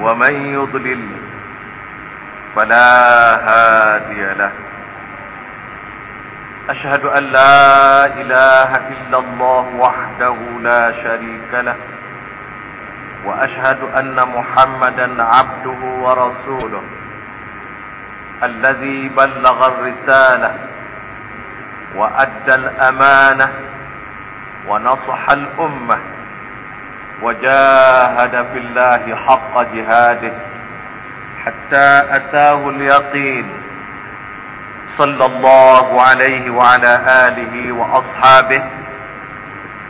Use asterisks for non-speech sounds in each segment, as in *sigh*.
ومن يضلل فلا هادي له. أشهد أن لا إله إلا الله وحده لا شريك له وأشهد أن محمدا عبده ورسوله الذي بلغ الرسالة وأدى الأمانة ونصح الأمة وجاهد في الله حق جهاده حتى أتاه اليقين صلى الله عليه وعلى آله وأصحابه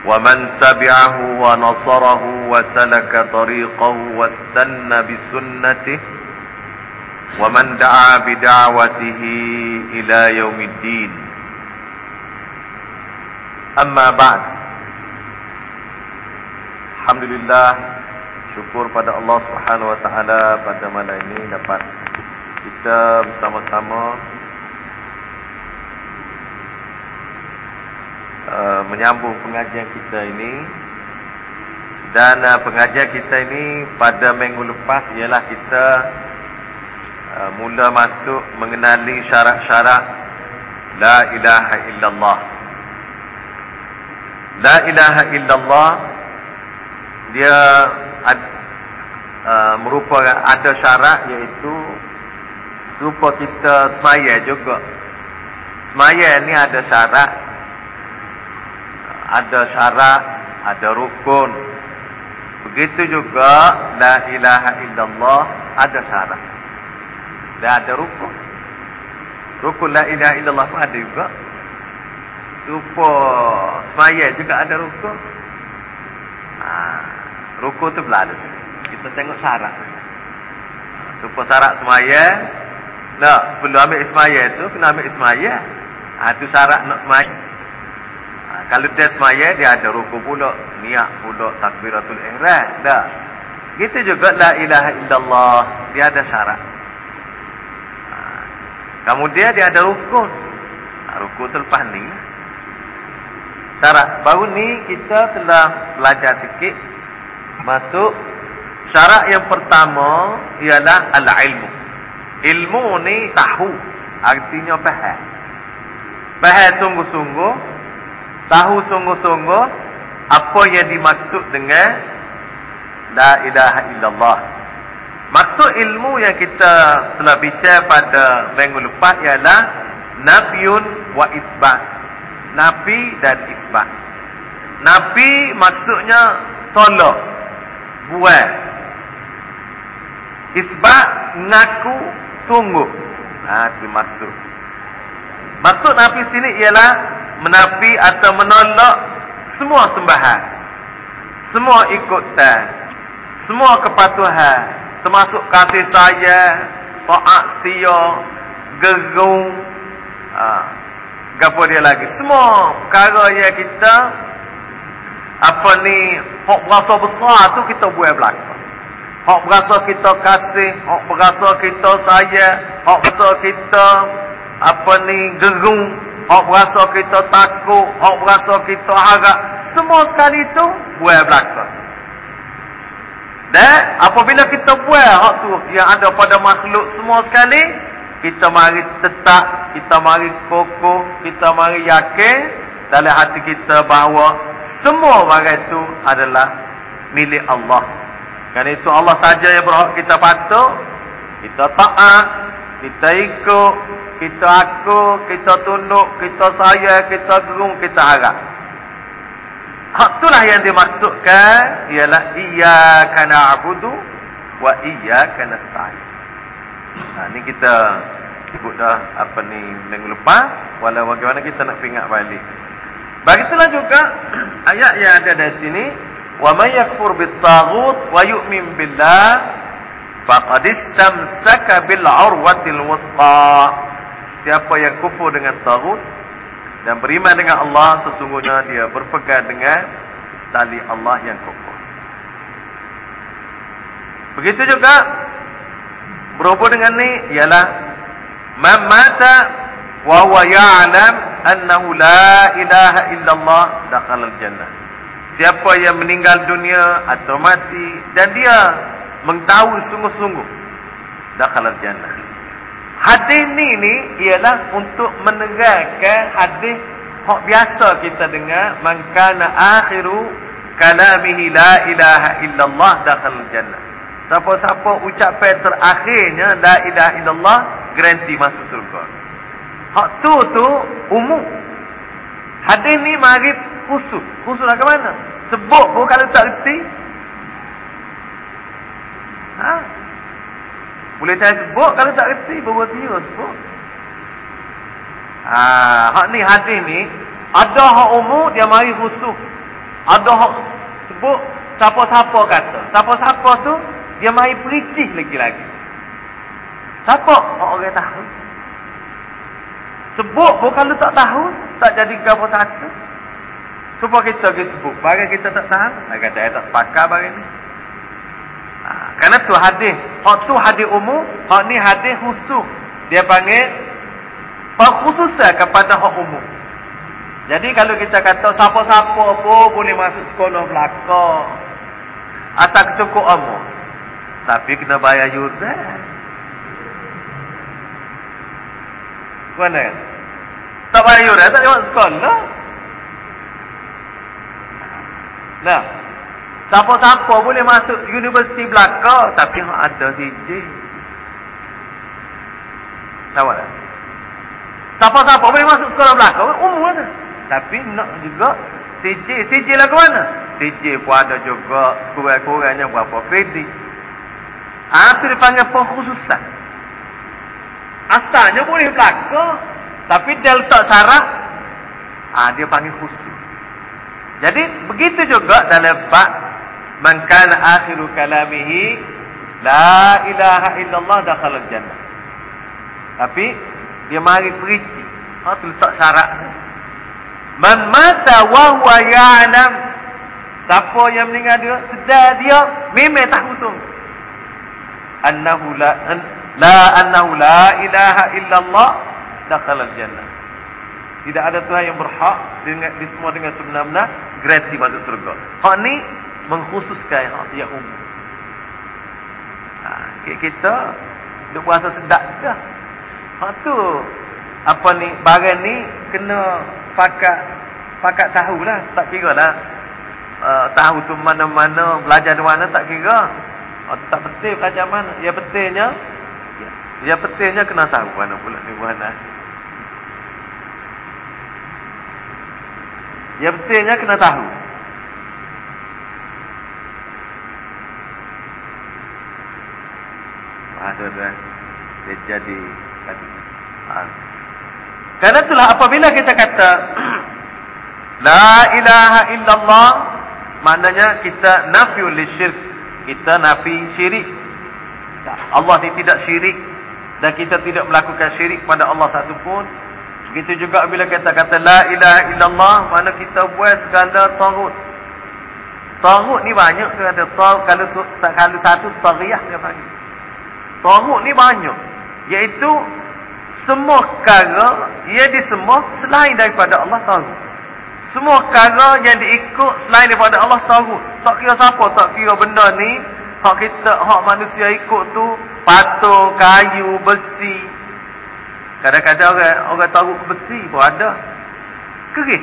ومن تبعه ونصره وسلك طريقه واستنى بسنته ومن دعا بدعوته إلى يوم الدين. أما بعد Alhamdulillah syukur pada Allah Subhanahu wa taala pada malam ini dapat kita bersama-sama uh, menyambung pengajian kita ini. Dan uh, pengajian kita ini pada minggu lepas ialah kita uh, mula masuk mengenali syarat-syarat la ilaha illallah. La ilaha illallah dia ad, uh, merupakan ada syarat iaitu supaya kita semaya juga. Semaya ni ada syarat. Ada syarat, ada rukun. Begitu juga la ilaha illallah ada syarat. Dan ada rukun. Rukun la ilaha illallah pun ada juga. Supaya semaya juga ada rukun. Ha, rukun tu belada. Kita tengok syarat. Supaya syarat semaya Nah, sebelum ambil ismaya tu kena ambil ismaya. Ha tu syarat nak semaya. Ha, kalau dia semaya dia ada rukun pula, niat pula takbiratul ihram. Dah. Gitu juga la ilaha illallah, dia ada syarat. Ha, kemudian dia ada rukun. Ha, rukun tu lepas ni. Syarat baru ni kita telah belajar sikit masuk syarat yang pertama ialah al-ilmu. Ilmu ni tahu. Artinya faham. Faham sungguh-sungguh. Tahu sungguh-sungguh. Apa yang dimaksud dengan. La ilaha illallah. Maksud ilmu yang kita telah bicara pada minggu lepas ialah. Nabiun wa isbat. Nabi dan isbat. Nabi maksudnya tolak. Buat. Isbat ngaku sungguh. Ha, itu maksud. Nabi sini ialah menafi atau menolak semua sembahan. Semua ikutan. Semua kepatuhan. Termasuk kasih saya, taat setia, gerung. Ha, apa dia lagi? Semua perkara yang kita apa ni, hak berasa besar tu kita buat belakang. Hak berasa kita kasih, hak berasa kita sayang, hak berasa kita apa ni gerung, hak berasa kita takut, hak berasa kita harap, semua sekali itu buat belakang. Dan apabila kita buat hak tu yang ada pada makhluk semua sekali, kita mari tetap, kita mari kokoh, kita mari yakin dalam hati kita bahawa semua barang itu adalah milik Allah. Kerana itu Allah saja yang berhak kita patuh, kita taat, kita ikut, kita aku, kita tunduk, kita sayang, kita gerung, kita harap. Hak itulah yang dimaksudkan ialah iyyaka na'budu wa iyyaka nasta'in. Nah, ni kita sebut dah apa ni minggu lepas walau bagaimana kita nak ingat balik. Begitulah juga ayat yang ada di sini wa may yakfur bit taghut wa yu'min billah faqad istamsaka bil urwatil wuthqa. Siapa yang kufur dengan tagut dan beriman dengan Allah sesungguhnya dia berpegang dengan tali Allah yang kokoh begitu juga berhubung dengan ni ialah man mata wa huwa ya'lam annahu la ilaha illallah dakhala al jannah siapa yang meninggal dunia atau mati dan dia mengetahui sungguh-sungguh dakhala jannah. Hadis ni ialah untuk menerangkan hadis hak biasa kita dengar man kana akhiru kalamihi la ilaha illallah dakhala jannah. Siapa-siapa ucapan terakhirnya la ilaha illallah garanti masuk surga. Hak tu tu umum. Hadis ni mari khusus. Khusus ke mana? Sebut pun kalau tak reti Ha? Boleh saya sebut kalau tak reti berbuat dia sebut. Ha, hak ni hadis ni ada hak umum dia mari khusus. Ada hak sebut siapa-siapa kata. Siapa-siapa tu dia mari pericih lagi-lagi. Siapa orang tahu? Sebut pun kalau tak tahu tak jadi gapo satu. Supaya kita pergi sebut. Bagi kita tak tahu. Saya kata, saya tak sepakat bagi ni. Ha, kerana tu hadis. Hak tu hadis umum. Hak ni hadis khusus. Dia panggil pengkhususan kepada hak umum. Jadi kalau kita kata siapa-siapa pun boleh masuk sekolah belakang. Atau cukup umur. Tapi kena bayar yuran. Mana? Tak bayar yuran, tak jawab sekolah. Nah, Siapa-siapa boleh masuk universiti belaka tapi hak ada CJ. Tahu tak? Siapa-siapa boleh masuk sekolah belaka umur ada. Tapi nak juga CJ. CJ lah ke mana? CJ pun ada juga sekurang-kurangnya berapa kredit. Ah tu dipanggil pengkhususan. Asalnya boleh belaka tapi delta syarat ah dia panggil khusus. Jadi begitu juga dalam bab man kana akhiru kalamihi la ilaha illallah dakhala jannah. Tapi dia mari perici ha tu letak syarat man mata wa huwa ya'lam siapa yang meninggal dia sedar dia memang tahu sung annahu la la annahu la ilaha illallah dakhala jannah tidak ada Tuhan yang berhak dengan di semua dengan sebenar-benar gratis masuk surga. Hak ni mengkhususkan yang umum. Ha, kita duk berasa sedap dah. Ha tu apa ni barang ni kena pakat pakat tahulah tak kira lah uh, tahu tu mana-mana belajar di mana tak kira oh, tak penting belajar mana ya pentingnya ya, ya pentingnya kena tahu mana pula ni mana. Ya pentingnya kena tahu. Ada dah dia jadi ha. Karena itulah apabila kita kata *clears throat* La ilaha illallah Maknanya kita nafiul syirk. Kita nafi syirik. Allah ni tidak syirik Dan kita tidak melakukan syirik pada Allah satu pun Begitu juga bila kita kata La ilaha illallah Mana kita buat segala tahut Tahut ni banyak Kalau, kalau satu tariyah dia panggil Tawuk ni banyak. Iaitu semua perkara yang disembah selain daripada Allah tahu. Semua perkara yang diikut selain daripada Allah tahu. Tak kira siapa, tak kira benda ni. Hak kita, hak manusia ikut tu. Patung, kayu, besi. Kadang-kadang orang, orang tahu besi pun ada. Kerih.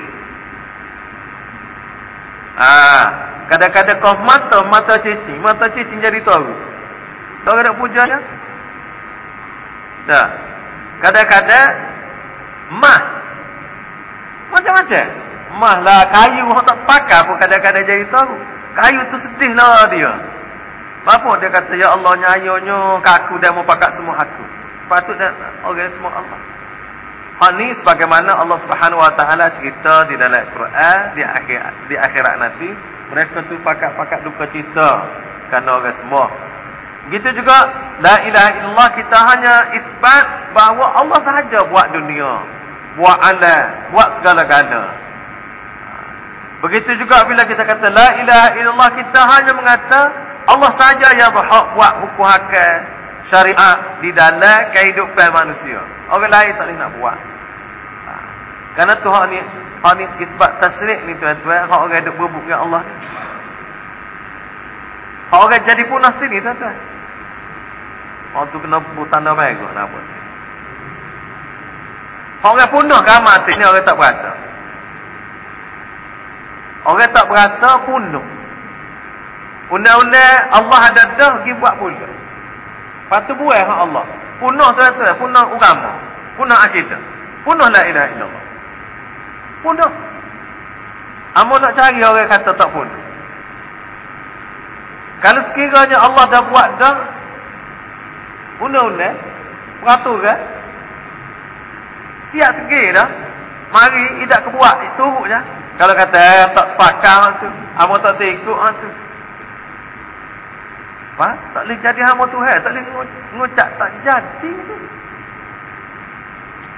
Ah, kadang-kadang kau mata, mata cicing. Mata cicing jadi tahu. Tak ada puja ya? Tak. Kadang-kadang mah macam-macam. Mah lah kayu orang tak pakai pun kadang-kadang jadi tahu. Kayu tu sedih lah dia. Apa dia kata ya Allah nyayonya kaku dia mau pakai semua aku. Sepatutnya orang semua Allah. Hal ni sebagaimana Allah Subhanahu Wa Taala cerita di dalam Quran di akhir di akhirat nanti mereka tu pakai-pakai duka cita kerana orang semua Begitu juga la ilaha illallah kita hanya isbat bahawa Allah sahaja buat dunia, buat alam, buat segala-gala. Begitu juga bila kita kata la ilaha illallah kita hanya mengata Allah sahaja yang berhak buat hukum hakam syariat di dalam kehidupan manusia. Orang lain tak boleh nak buat. Ha. Karena Tuhan ni hak ni isbat tasrik ni tuan-tuan, hak orang duk berbuk dengan Allah ni. Hak orang jadi punah sini tuan-tuan. Hak tu kena buat tanda merah nak buat sini. Hak orang punah ke mati ni orang tak berasa. Orang tak berasa punah. Undang-undang Allah ada dah pergi buat pula. Lepas tu hak Allah. Punah tuan-tuan, punah agama, punah akidah. Punah la ilaha illallah. Punah. Amun nak cari orang kata tak punah. Kalau sekiranya Allah dah buat dah undang-undang peraturan siap segi dah mari tidak kebuat turut je kalau kata eh, tak sepakat tu amun tak ikut tu apa? Tak boleh jadi hamba Tuhan. Tak boleh ngucap tak jadi tu.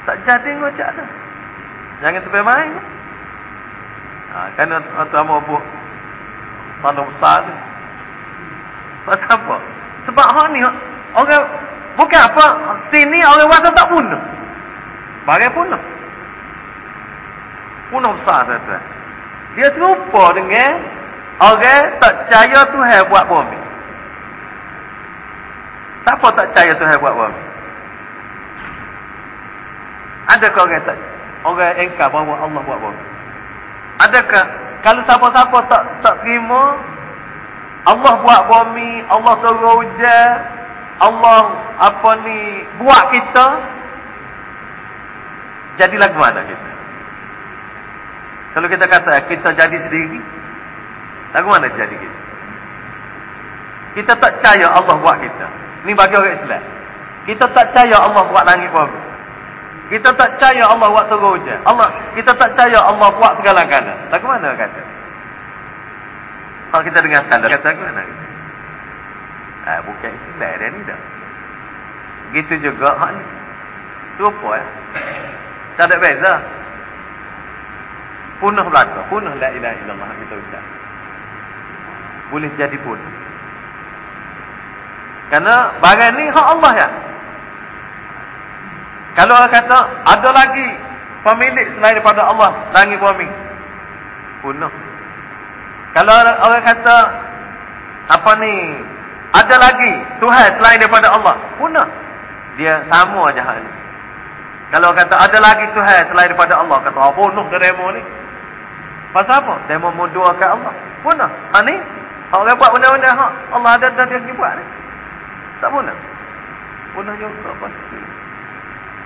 Tak jadi ngucap tu. Jangan tepi main. Ha, kan waktu hamba buat tanda besar tu. Sebab apa? Sebab hak ni orang bukan apa sini orang waktu tak bunuh. Bagai bunuh. Bunuh besar tu. Dia serupa dengan orang tak percaya Tuhan buat bumi. Siapa tak percaya Tuhan buat bumi? Adakah orang tak? Orang engkau bahawa Allah buat bumi? Adakah? Kalau siapa-siapa tak tak terima Allah buat bumi, Allah turun hujan, Allah apa ni buat kita jadi lagu mana kita? Kalau kita kata kita jadi sendiri, lagu mana jadi kita? Kita tak percaya Allah buat kita. Ni bagi orang Islam. Kita tak percaya Allah buat langit bumi. Kita tak percaya Allah buat turun hujan. Allah, kita tak percaya Allah buat segala-gala. Tak ke mana kata? Kalau kita dengar tanda kata ke mana? Ah, bukan Islam dia ni dah. Gitu juga ni. Serupa ya. Tak ada beza. Punah belaka. Punah la ilaha illallah kita ucap. Boleh jadi punah. Karena barang ni hak Allah ya. Kalau orang kata ada lagi pemilik selain daripada Allah langit bumi. Punah. Kalau orang kata apa ni ada lagi Tuhan selain daripada Allah. Punah. Dia sama aja hal ni. Kalau kata ada lagi Tuhan selain daripada Allah, kata apa nuh demo ni? Pasal apa? Demo mendoakan Allah. Punah. Ha ni? Orang buat benda-benda hak Allah ada dan dia buat ni. Tak punah. Punah juga pasti.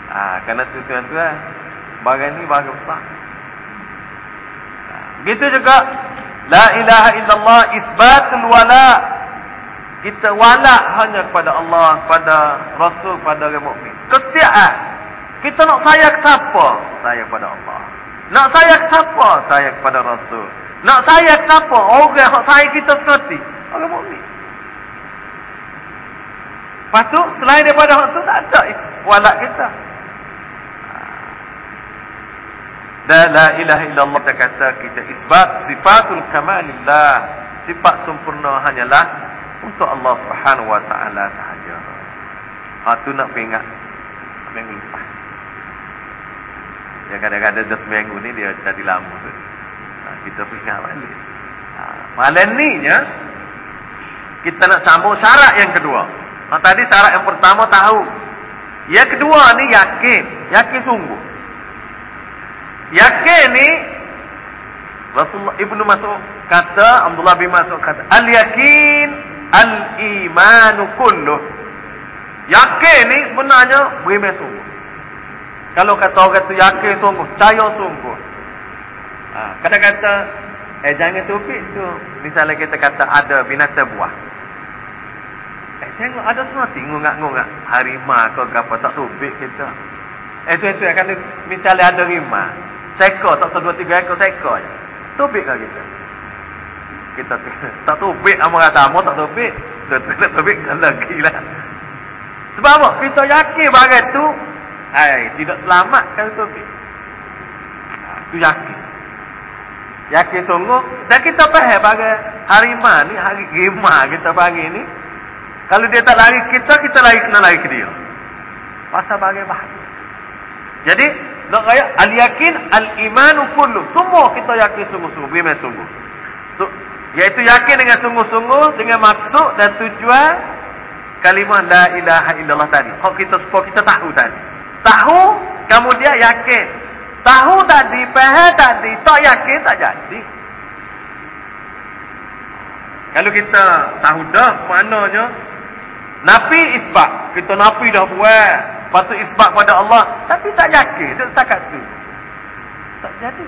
Ah, kerana tu tuan-tuan, bagian ni bagian besar. Begitu juga la ilaha illallah isbatul wala. Kita wala hanya kepada Allah, kepada Rasul, kepada orang. Kesetiaan. Kita nak sayang siapa? Sayang kepada Allah. Nak sayang siapa? Sayang kepada Rasul. Nak sayang siapa? Orang yang sayang kita sekali. Orang mukmin. Lepas tu, selain daripada hak tu, tak ada walak kita. Dan la ilaha illallah kita kata kita isbat sifatul kamalillah. Sifat sempurna hanyalah untuk Allah subhanahu wa ta'ala sahaja. Ha tu nak ingat minggu lepas. Ya kadang-kadang dah seminggu ni dia jadi lama tu. Ha, kita ingat balik. Ha, malam ni ya, kita nak sambung syarat yang kedua. Ha, tadi syarat yang pertama tahu. Yang kedua ni yakin. Yakin sungguh. Yakin ni Rasulullah Ibnu Mas'ud kata Abdullah bin Mas'ud kata al-yakin al-imanu kulluh. Yakin ni sebenarnya beriman sungguh. Kalau kata orang tu yakin sungguh, percaya sungguh. Ha, kata-kata eh jangan tupik tu. Misalnya kita kata ada binatang buah. Eh, tengok ada semua tinggal ngak-ngak harimau ke apa tak tubik kita. Eh, tu itu akan misalnya ada harimau. Sekor tak satu tiga ekor sekor je. Tubik ke kita? Kita *laughs* tak tubik amal kata amal tak tubik. Betul tu nak topik lagi lah. Sebab apa? Kita yakin bagai tu hai, tidak selamat kan topik. Tu yakin. Yakin sungguh. Dan kita faham bagai hari ni, hari gema kita pagi ni. Kalau dia tak lari kita, kita lari kena lari ke dia. Pasal bagai bahagia. Jadi, nak kaya al-yakin al-imanu kullu. Semua kita yakin sungguh-sungguh. Bagaimana sungguh. So, Iaitu yakin dengan sungguh-sungguh dengan maksud dan tujuan kalimah la ilaha illallah tadi. Kalau kita sepuluh kita tahu tadi. Tahu, kemudian yakin. Tahu tadi, faham tadi, tak yakin tak jadi. Kalau kita tahu dah maknanya nafi isbat, kita nafi dah buat, patut isbat pada Allah, tapi tak yakin, dia setakat tu. Tak jadi.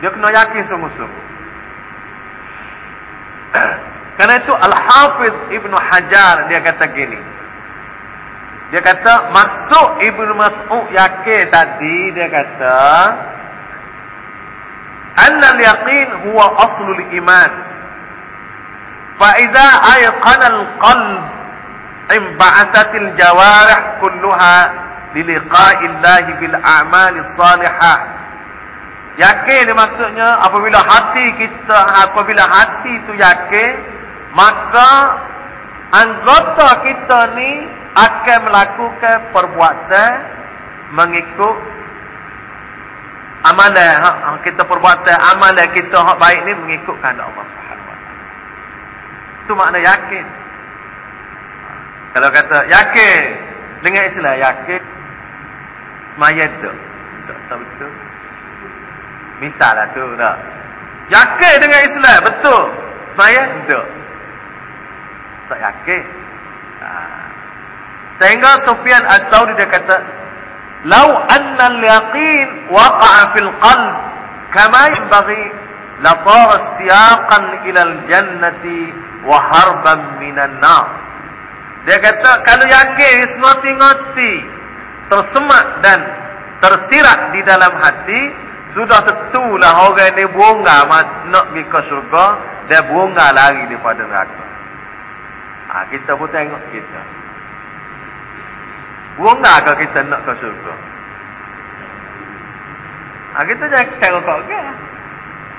Dia kena yakin sungguh-sungguh. *clears throat* Karena itu Al-Hafiz Ibn Hajar dia kata gini. Dia kata maksud Ibn Mas'ud yakin tadi dia kata anna al-yaqin huwa aslul iman. Ayqana al-qalb imba'athatil jawarih kulluha liliqa'i Allah bil a'mali salihah Yakin maksudnya apabila hati kita apabila hati itu yakin maka anggota kita ni akan melakukan perbuatan mengikut amalan ha, ha, kita perbuatan amalan kita hak baik ni mengikut kehendak Allah Subhanahu. Itu makna yakin. Kalau kata yakin dengan istilah yakin semayat tu. Tak betul. Misal lah tu tak. Yakin dengan Islam betul. Saya tidak. Tak yakin. Ha. Sehingga Sufyan At-Tawri dia kata, "Lau anna al-yaqin waqa'a fil qalb kama yanbaghi la tara istiyaqan ila al-jannati wa harban minan nar." Dia kata kalau yakin ngoti-ngoti tersemak dan tersirat di dalam hati, sudah tentulah orang ni bunga nak pergi ke syurga dia bunga lari daripada neraka. Ha, kita pun tengok kita. Bunga ke kita nak ke syurga? Ha, kita jangan tengok kau ke.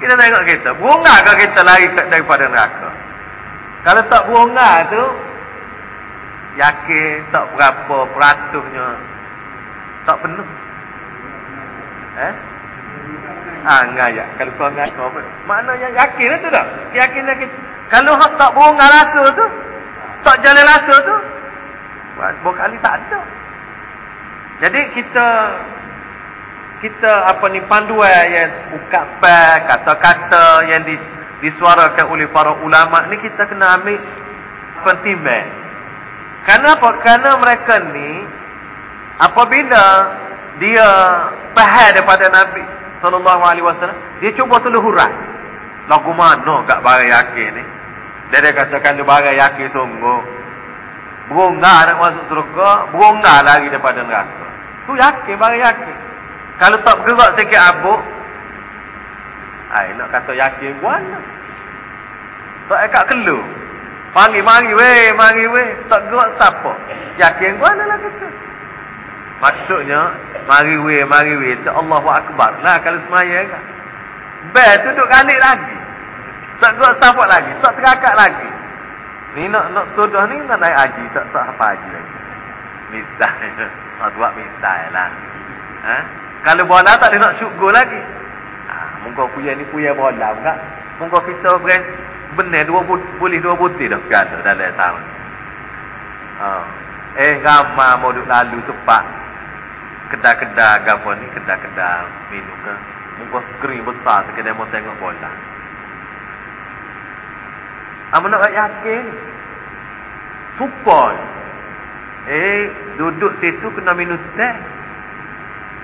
Kita tengok kita. Bunga ke kita lari daripada neraka? Kalau tak bunga tu, yakin tak berapa peratusnya tak penuh. Eh? Ha ngaya. Kalau kau ngaya kau apa? Maknanya yakin itu tak? Yakin yakin. Kalau hak tak bohong rasa tu, tak jalan rasa tu, buat kali tak ada. Jadi kita kita apa ni panduan yang ukapan kata-kata yang dis, disuarakan oleh para ulama ni kita kena ambil pentimbangan. Kenapa? Karena mereka ni apabila dia faham daripada Nabi sallallahu alaihi wasallam dia cuba tulis hurai lagu mana kat barang yakin ni? Dia dia katakan dia barang yakin sungguh. Berongga nak masuk surga berongga lagi daripada neraka. Tu yakin barang yakin. Kalau tak bergerak sikit abuk ai nak kata yakin guana tak ekat kelu panggil mari weh mari weh tak gerak siapa yakin guana lah kita Maksudnya mari we mari we tu Allahu akbar. Lah kalau semaya kan. Be duduk kalik lagi. Tak gua safak lagi, tak terakak lagi. Ni nak nak sudah ni nak naik haji, tak tak apa haji lagi. Misal. *laughs* Mak buat misal lah. Ha? Kalau bola tak ada nak goal lagi. Mungkin punya ni punya bola enggak. Mungkin kita beres benar dua boleh dua putih dah piala dalam tahun. Ha. Eh gambar mau duk lalu tepat kedai-kedai apa ni kedai-kedai minum ke. Muka skrin besar sekedar mau tengok bola. Apa nak yakin? Supaya eh duduk situ kena minum teh.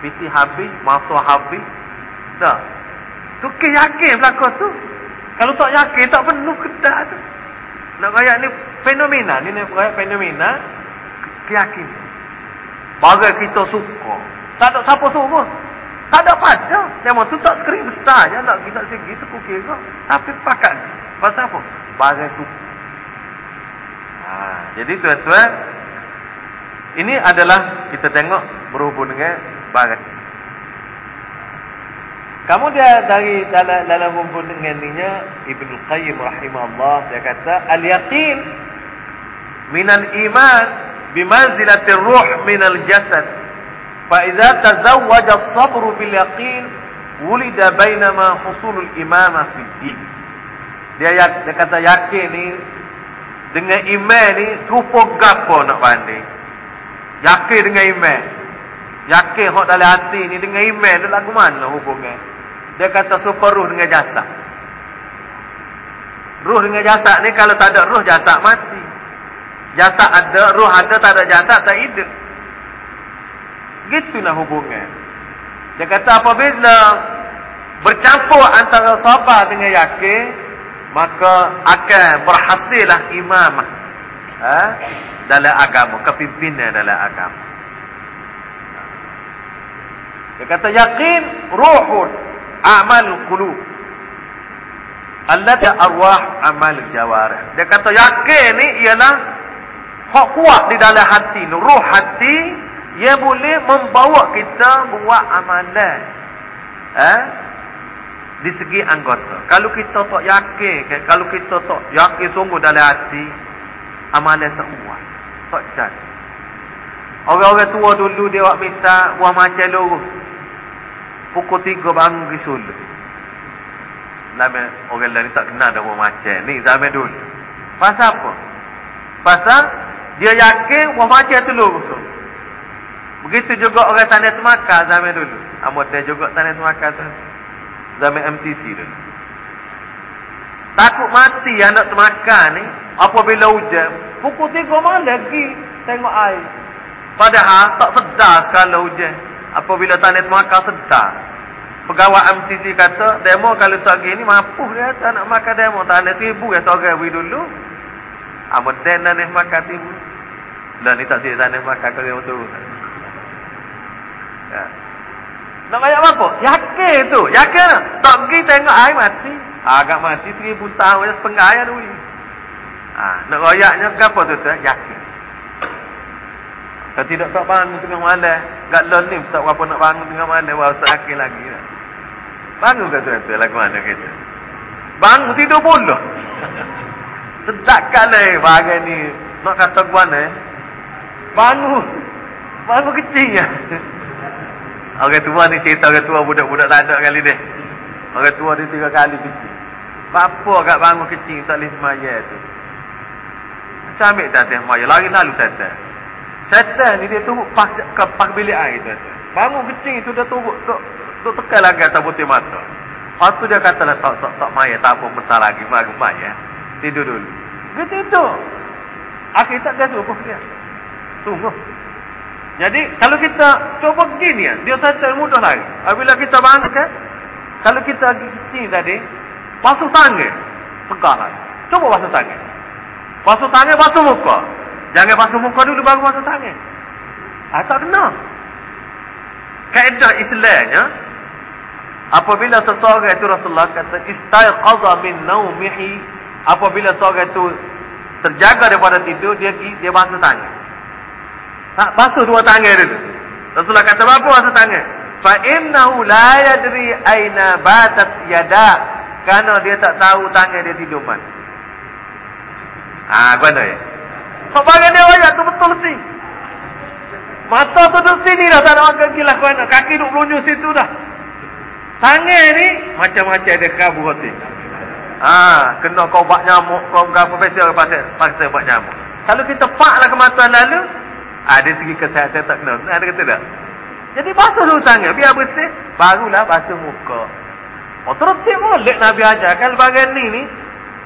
Piti habis masa habis. Dah tu ke yakin belakang tu kalau tak yakin tak penuh kedai tu nak kaya ni fenomena ni ni fenomena keyakinan Bagai kita suka. Tak ada siapa suruh. Tak ada pada. Memang tu tak skrin besar je. Tak kita segi tu kukir kau. Tapi pakat. Pasal apa? Bagai suka. jadi tuan-tuan ini adalah kita tengok berhubung dengan barat kamu dia dari dalam dalam hubung dengan ninya Ibnu Qayyim rahimahullah dia kata al-yaqin minal iman bimanzilatir ruh minal jasad. Fa idza tazawwaja as-sabru bil yaqin wulida bainama husulul imama fi din. Dia dia kata yakin ni dengan iman ni serupa gapo nak banding. Yakin dengan iman. Yakin hok dalam hati ni dengan iman tu lagu mana hubungan dia kata super ruh dengan jasad. Ruh dengan jasad ni kalau tak ada ruh jasad mati. Jasad ada, ruh ada, tak ada jasad tak hidup. Gitulah hubungan. Dia kata apabila bercampur antara sabar dengan yakin, maka akan berhasillah imam ha? dalam agama, kepimpinan dalam agama. Dia kata yakin ruhun amal qulub allati arwah amal jawarih. Dia kata yakin ni ialah hak kuat di dalam hati ruh hati ia boleh membawa kita buat amalan. Eh? Di segi anggota. Kalau kita tak yakin kalau kita tak yakin sungguh dalam hati amalan tak kuat tak jadi orang-orang tua dulu dia buat misal buah macam luruh pukul tiga bangun. Nama orang lain tak kenal dah macam ni zaman dulu. Pasal apa? Pasal dia yakin wah macam tu lu usul. Begitu juga orang tanya semaka zaman dulu. Dia juga tanya semaka tu. Zaman MTC dulu. Takut mati anak temaka ni apabila hujan. Pukul tiga malam lagi tengok air. Padahal tak sedar sekali hujan. Apabila tanya temaka sedar. Pegawai MTC kata, demo kalau tak gini, mampu dia tak nak makan demo. Tak ada seribu ya seorang beri dulu. Ah, den dan ni makan timu. Lah ni tak siap tak nak makan kalau yang suruh. Ya. Nak banyak apa? Yakin tu. Yakin tak pergi tengok air mati. Agak mati seribu setahun je sepengah ya dulu. Ha, nak royaknya ke apa tu tu? Yakin. Kalau tidak tak bangun tengah malam, gak lon ni tak apa nak bangun tengah malam, baru sakit lagi. Lah. Bangun ke tuan-tuan lagu mana kita? Bangun tidur puluh. *laughs* Sedap kali bahagian ni. Nak kata gua ni. Bangun. Bangun kecil ya. *laughs* Orang tua ni cerita orang tua budak-budak tak ada kali ni. Orang tua ni tiga kali kecil. Apa kat bangun kecil tak boleh semaya tu. Macam ambil tak semaya. Lari lalu setan. Setan ni dia turut ke pas bilik air tu. Bangun kecil tu dia turut. Duk tekan lagi atas putih mata. Lepas tu dia kata lah, tak, tak, tak maya, tak apa, bentar lagi, mari maya. Tidur dulu. Dia tidur. Akhir tak dia suruh dia. Sungguh. Jadi, kalau kita cuba begini, ya, dia saja mudah lagi. Apabila kita bangkit, kalau kita kecil tadi, basuh tangan. Segar lagi. Cuba basuh tangan. Basuh tangan, basuh muka. Jangan basuh muka dulu, baru basuh tangan. Ah, tak kena. Kaedah Islamnya, Apabila seseorang itu Rasulullah kata istaiqadha min naumihi apabila seseorang itu terjaga daripada tidur dia dia basuh tangan. Tak basuh dua tangan dulu. Rasulullah kata apa basuh tangan? Fa innahu la yadri aina batat yada karena dia tak tahu tangan dia tidur mana. Ah, mana ya? Bagi dia ayat tu betul betul. Mata tu duduk sini dah tak ada orang kaki lah Kaki duduk melunjuk situ dah. Tangan ni macam-macam ada kabur hati. Ha, kena kau bak nyamuk, kau berapa pasal pasal pasal bak nyamuk. Kalau kita paklah ke mata lalu, ha, segi kesihatan tak kena. Ada kata tak? Jadi basuh dulu tangan, biar bersih, barulah basuh muka. Oh, tertib boleh Nabi ajar. Kalau bagian ni ni,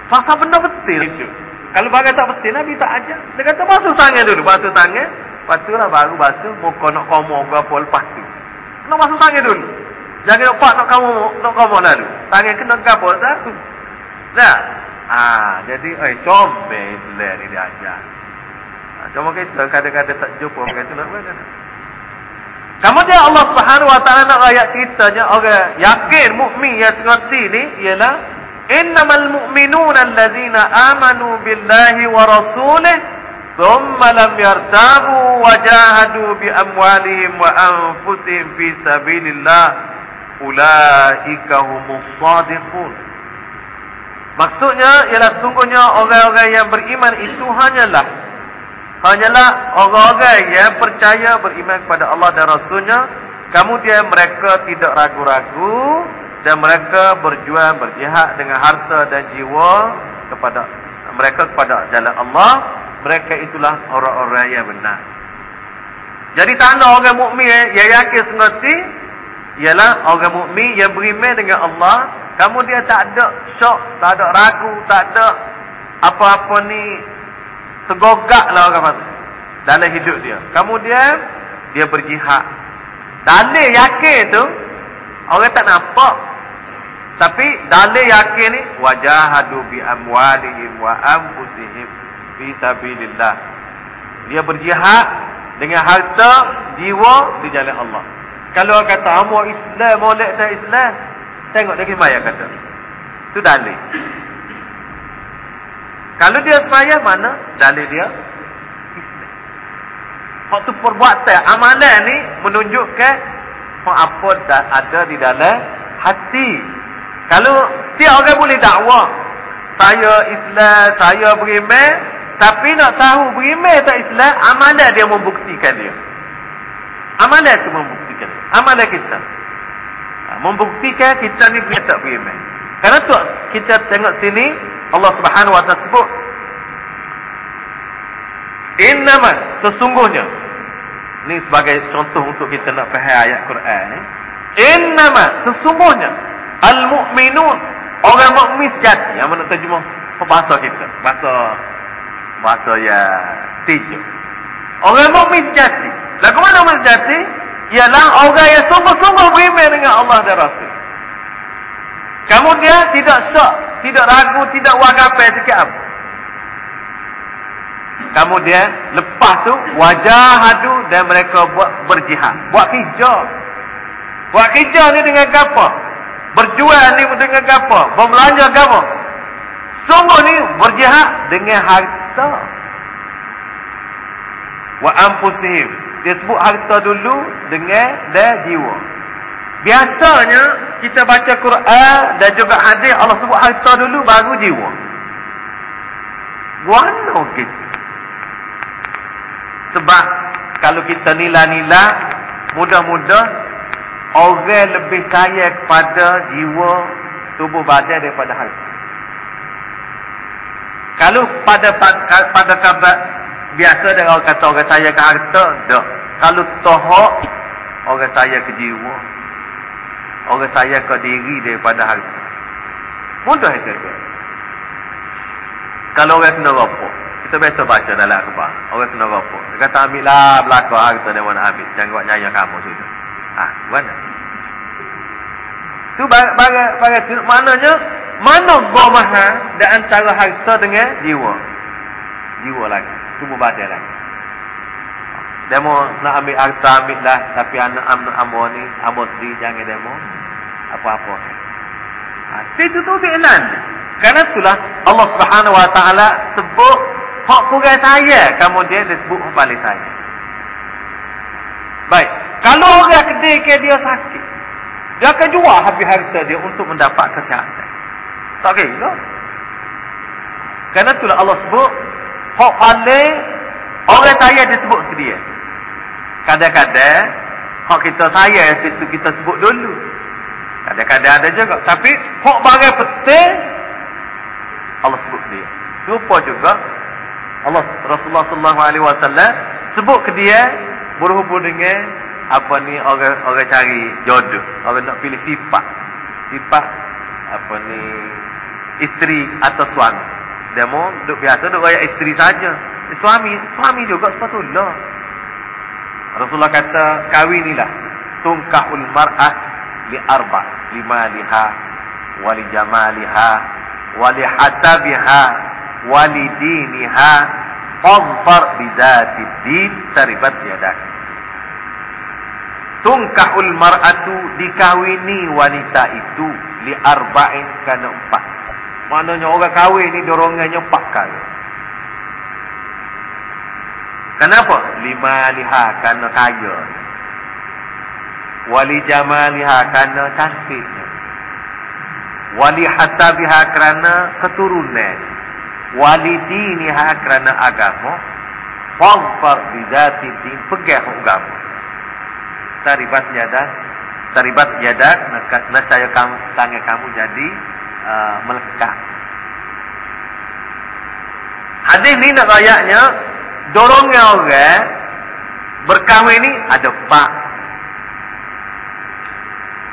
pasal benda betul itu. Kalau bagian tak betul, Nabi tak ajar. Dia kata basuh tangan dulu, basuh tangan. Lepas tu lah baru basuh muka nak komor ke apa lepas tu. Kena basuh tangan dulu. Jangan nampak nak kamu nak kamu lalu. Tangan kena kapal tak? Nah. Ah, jadi eh comel Islam ni dia ajar. Ah, cuma kita kadang-kadang tak jumpa orang itu nak mana. Kemudian Allah Subhanahu wa taala nak ayat ceritanya orang yakin mukmin yang seperti ni ialah innamal mu'minuna allazina amanu billahi wa rasulih thumma lam yartabu wa jahadu bi amwalihim wa anfusihim fi sabilillah ulaika humus shadiqun Maksudnya ialah sungguhnya orang-orang yang beriman itu hanyalah hanyalah orang-orang yang percaya beriman kepada Allah dan Rasulnya. Kemudian mereka tidak ragu-ragu dan mereka berjuang berjihad dengan harta dan jiwa kepada mereka kepada jalan Allah. Mereka itulah orang-orang yang benar. Jadi tanda orang mukmin yang yakin sengerti ialah orang mukmin yang beriman dengan Allah. Kamu dia tak ada syok tak ada ragu tak ada apa-apa ni tergogak lah orang kata dalam hidup dia. Kemudian dia berjihad. Dalil yakin tu orang tak nampak tapi dalil yakin ni wajahadu bi amwalihim wa anfusihim fi sabilillah. Dia berjihad dengan harta, jiwa di jalan Allah. Kalau kata amu Islam, molek tak Islam, tengok dia sembahyang kata. Itu dalil. Kalau dia sembahyang mana? Dalil dia Islam. Hak tu perbuatan amalan ni menunjukkan apa ada di dalam hati kalau setiap orang boleh dakwah, saya Islam, saya beriman, tapi nak tahu beriman tak Islam, amalan dia membuktikan dia. Amalan itu membuktikan. Amalan kita. Ha, membuktikan kita ni punya tak beriman. Karena tu kita tengok sini, Allah subhanahu wa ta'ala sebut, Innama sesungguhnya Ini sebagai contoh untuk kita nak faham ayat Quran ni. Innama sesungguhnya Al-mu'minun Orang mukmin sejati. Yang mana terjemah Bahasa kita. Bahasa Bahasa ya Tijuk Orang mukmin sejati. Lagu mana mukmin sejati? Ialah orang yang sungguh-sungguh beriman dengan Allah dan Rasul. Kamu dia tidak sok Tidak ragu Tidak wagapai sikit apa Kamu dia Lepas tu Wajah hadu Dan mereka buat berjihad Buat hijau Buat hijau ni dengan apa Berjual ni dengan apa? Berbelanja apa? Sungguh ni berjihad dengan harta. Wa ampusihim. Dia sebut harta dulu dengan dan jiwa. Biasanya kita baca Quran dan juga hadis Allah sebut harta dulu baru jiwa. Guano gitu. Sebab kalau kita nilai-nilai mudah-mudah orang lebih sayang kepada jiwa tubuh badan daripada harta. Kalau pada pada kata biasa dia orang kata orang saya ke harta, tak. Kalau tohok orang saya ke jiwa. Orang saya ke diri daripada harta. Mudah itu tu. Kalau orang kena rokok, kita biasa baca dalam akhbar. Orang kena rokok. Dia kata ambillah belakang harta dia mana ambil. Jangan buat nyaya kamu sudah. Ha, mana? Tu bagai bagai tu maknanya mana gomaha di antara harta dengan jiwa. Jiwa lagi, tubuh badan lagi. Demo nak ambil harta ambil lah tapi anak anak ambo ni ambo sendiri jangan demo apa-apa. Ha, situ tu bi'lan. Karena itulah Allah Subhanahu Wa Taala sebut hak kurang saya kemudian disebut balik saya. Baik. Kalau orang kedai ke dia sakit. Dia akan jual habis harta dia untuk mendapat kesihatan. Tak kira. Kerana itulah Allah sebut. Hak paling orang saya disebut ke dia. Kadang-kadang. Hak kita saya itu kita sebut dulu. Kadang-kadang ada juga. Tapi hak bagai penting. Allah sebut dia. Serupa juga. Allah Rasulullah SAW sebut ke dia berhubung dengan apa ni orang orang cari jodoh. Orang nak pilih sifat. Sifat apa ni isteri atau suami. Mau duk biasa duk raya isteri saja. Suami suami juga sepatutnya. Rasulullah kata kawinilah tungkahul mar'ah li arba lima liha wali jamaliha wali hasabiha wali diniha fadfar bidatid din taribat yadak tungkahul mar'atu dikawini wanita itu li arba'in kana empat maknanya orang kahwin ni dorongannya empat kali Kenapa? Lima liha kerana kaya. Wali jamaliha kerana cantiknya. Wali hasabiha kerana keturunan. Wali diniha kerana agama. Fangfar bidati din. Pegah agama. Taribat yadak. Taribat yadak. Nasaya kamu, tangan kamu jadi uh, melekat. Hadis ni nak ayatnya dorongnya orang berkahwin ni ada pak.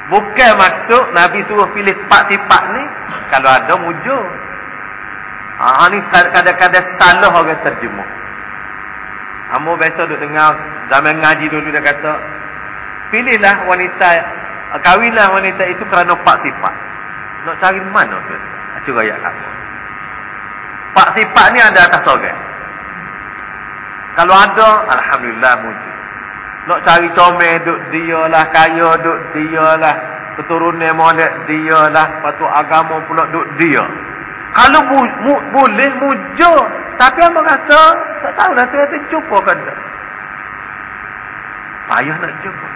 Bukan maksud Nabi suruh pilih pak sifat ni kalau ada mujur. Ah ha, ni kadang-kadang salah orang terjemah. Amo biasa duk dengar zaman ngaji dulu dia kata pilihlah wanita kahwinlah wanita itu kerana pak sifat. Nak cari mana tu? Cuba ayat kamu. Pak sifat ni ada atas orang. Kalau ada, Alhamdulillah mujib. Nak cari comel, duk dia lah. Kaya, duk dia lah. Keturunan molek, dia lah. Patut agama pula, duk dia. Kalau bu, mu, boleh, mujur. Tapi apa kata, tak tahu tu kata jumpa kan tak. Payah nak jumpa.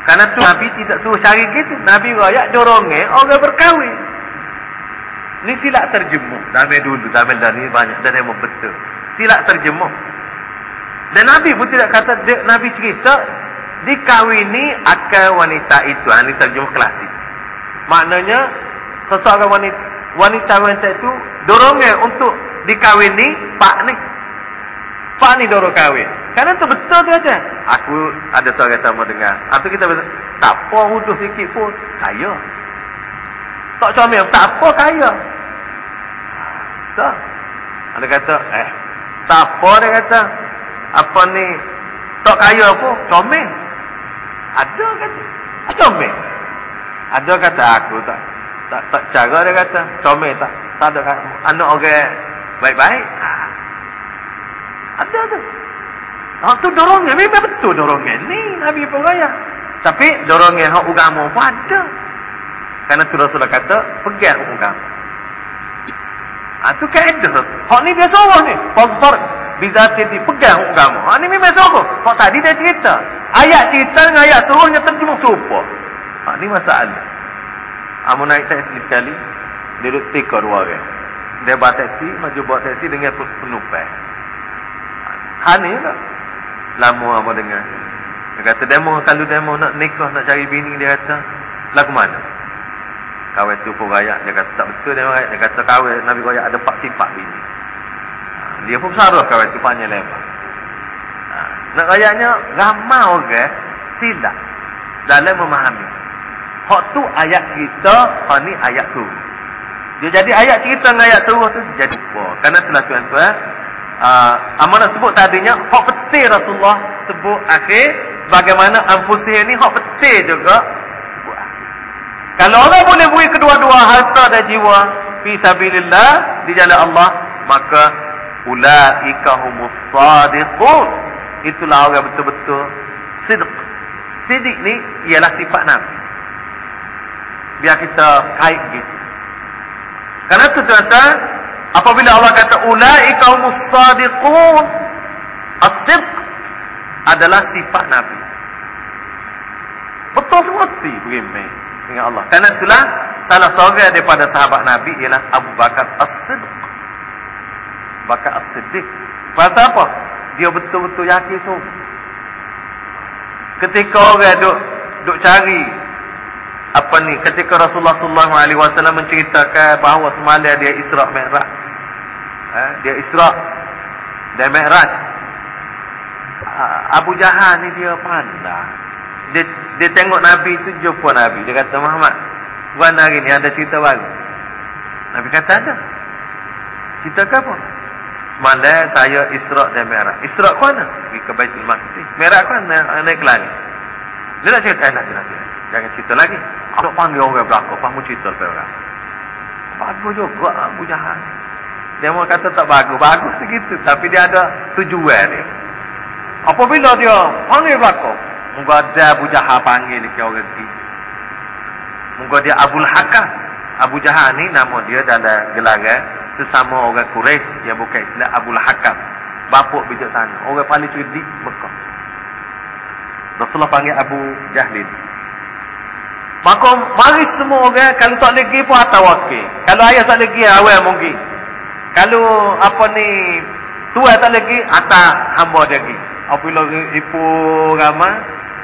Karena tu Nabi tidak suruh cari gitu. Nabi rakyat dorongnya orang berkahwin. Ni silap terjemuh. Zaman dulu, dah ni banyak. Dan memang betul. Silap terjemuh. Dan Nabi pun tidak kata, Nabi cerita, dikawini akan wanita itu. Ini terjemah klasik. Maknanya, seseorang wanita, wanita-wanita itu, dorongnya untuk dikawini pak ni. Pak ni dorong kawin. Karena itu betul tu aja. Aku ada seorang sama dengar. Atau kita betul, tak apa huduh sikit pun, kaya. Tak comel, tak apa kaya. So, ada kata, eh, tak apa dia kata, apa ni tak kaya apa comel ada kata comel ada kata aku tak tak tak cara dia kata comel tak tak ada anak orang baik-baik ada tu Oh tu dorongnya memang betul dorongnya ni Nabi pun raya tapi dorongnya hak agama pun ada kerana tu Rasulullah kata pegang agama Ah tu kaedah. Hak ni dia suruh ni. Fadfar bizati dipegang agama. Ha ni memang suruh. Kok tadi dia cerita. Ayat cerita dengan ayat suruhnya terjemah serupa. Ha ni masalah. Amun naik taksi sekali, duduk tika dua orang. Dia bawa taksi, maju bawa taksi dengan penumpang. Ha ni lah. Lama apa dengar. Dia kata demo kalau demo nak nikah nak cari bini dia kata lagu mana? Kawin tu pun rakyat dia kata tak betul dia rakyat dia kata kawin Nabi rakyat ada empat sifat bini. Dia pun sarah kawan tu panjang lebar. Ha. Nak rayaknya ramai orang silap dalam memahami. Hak tu ayat cerita, hak ni ayat suruh. Dia jadi ayat cerita dengan ayat suruh tu jadi apa? Karena itulah tuan-tuan, uh, amanah sebut tadinya, hak petir Rasulullah sebut akhir, sebagaimana ampusih ni hak petir juga sebut akhir. Kalau orang boleh beri kedua-dua harta dan jiwa, fi sabilillah, di jalan Allah, maka ulaika humus sadiqun itulah orang betul-betul sidq sidik ni ialah sifat nabi biar kita kait gitu kerana tu tuan-tuan apabila Allah kata ulaika humus sadiqun as-sidq adalah sifat nabi betul seperti begini dengan Allah kerana itulah salah seorang daripada sahabat nabi ialah Abu Bakar as-sidq bakat as-siddiq. Pasal apa? Dia betul-betul yakin so. Ketika orang duk duk cari apa ni ketika Rasulullah sallallahu alaihi wasallam menceritakan bahawa semalam dia Isra Mi'raj. Eh, dia Isra dan Mi'raj. Abu Jahal ni dia pandai. Dia dia tengok Nabi tu jumpa Nabi. Dia kata Muhammad, bukan hari ni ada cerita baru. Nabi kata ada. Cerita apa? Semalam saya Isra' dan Merah. Isra' ke mana? Pergi ke Baitul Maqdis. Merah ke mana? Naik ke langit. Dia nak cerita. Eh, nanti, nanti. Jangan cerita lagi. Aku nak panggil orang belakang. Kamu cerita lepas orang. Bagus juga Abu Jahan. Dia mau kata tak bagus. Bagus segitu. Tapi dia ada tujuan dia. Apabila dia panggil belakang. Moga ada Abu Jahan panggil dia orang ni. Moga dia Abu Hakam. Abu Jahan ni nama dia dalam gelaran sesama orang Quraisy yang bukan Islam Abu Hakam. bapuk bijak sana. Orang paling cerdik Mekah. Rasulullah panggil Abu Jahlin. Maka mari semua orang kalau tak lagi pun atau wakil. Kalau ayah tak lagi awal mungkin. Kalau apa ni tua tak lagi atas hamba lagi. Apabila ibu ramai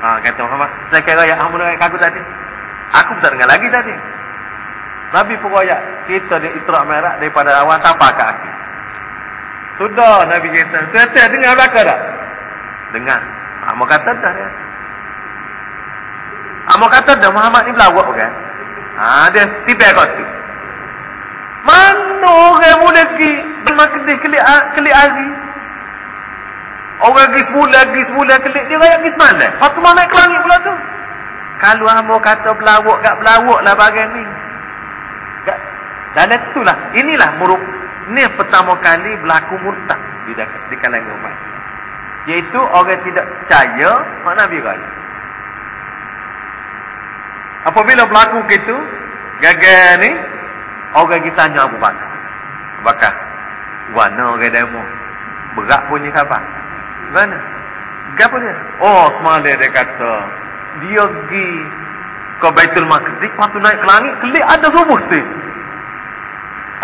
ha, kata Muhammad, saya kira ayat hamba dengan kaku tadi. Aku tak dengar lagi tadi. Nabi pun ayat cerita dia Isra' Merah daripada awal sampai ke akhir. Sudah Nabi kata, tuan dengar belakang tak? Dengar. Hamba kata dah dia. Amo kata dah Muhammad ni belawak kan? Ha dia tiba kat tu. Mana orang boleh pergi makan dia kelik hari? Orang pergi sebulan, pergi sebulan kelik dia raya pergi semalam. Lepas tu naik ke langit pula tu. Kalau amo kata belawak gak belawak lah bagian ni. Gak. Dan itulah, inilah muruk. Ini pertama kali berlaku murtad di, di kalangan umat. Iaitu orang tidak percaya mak Nabi raya. Apabila berlaku gitu, gagal ni, orang kita tanya Abu Bakar. Abu Bakar, mana orang demo? Berat punya khabar. Mana? Gapa dia? Oh, semalam dia kata, dia pergi ke Baitul Maqdis, lepas tu naik ke langit, kelik ada subuh sih.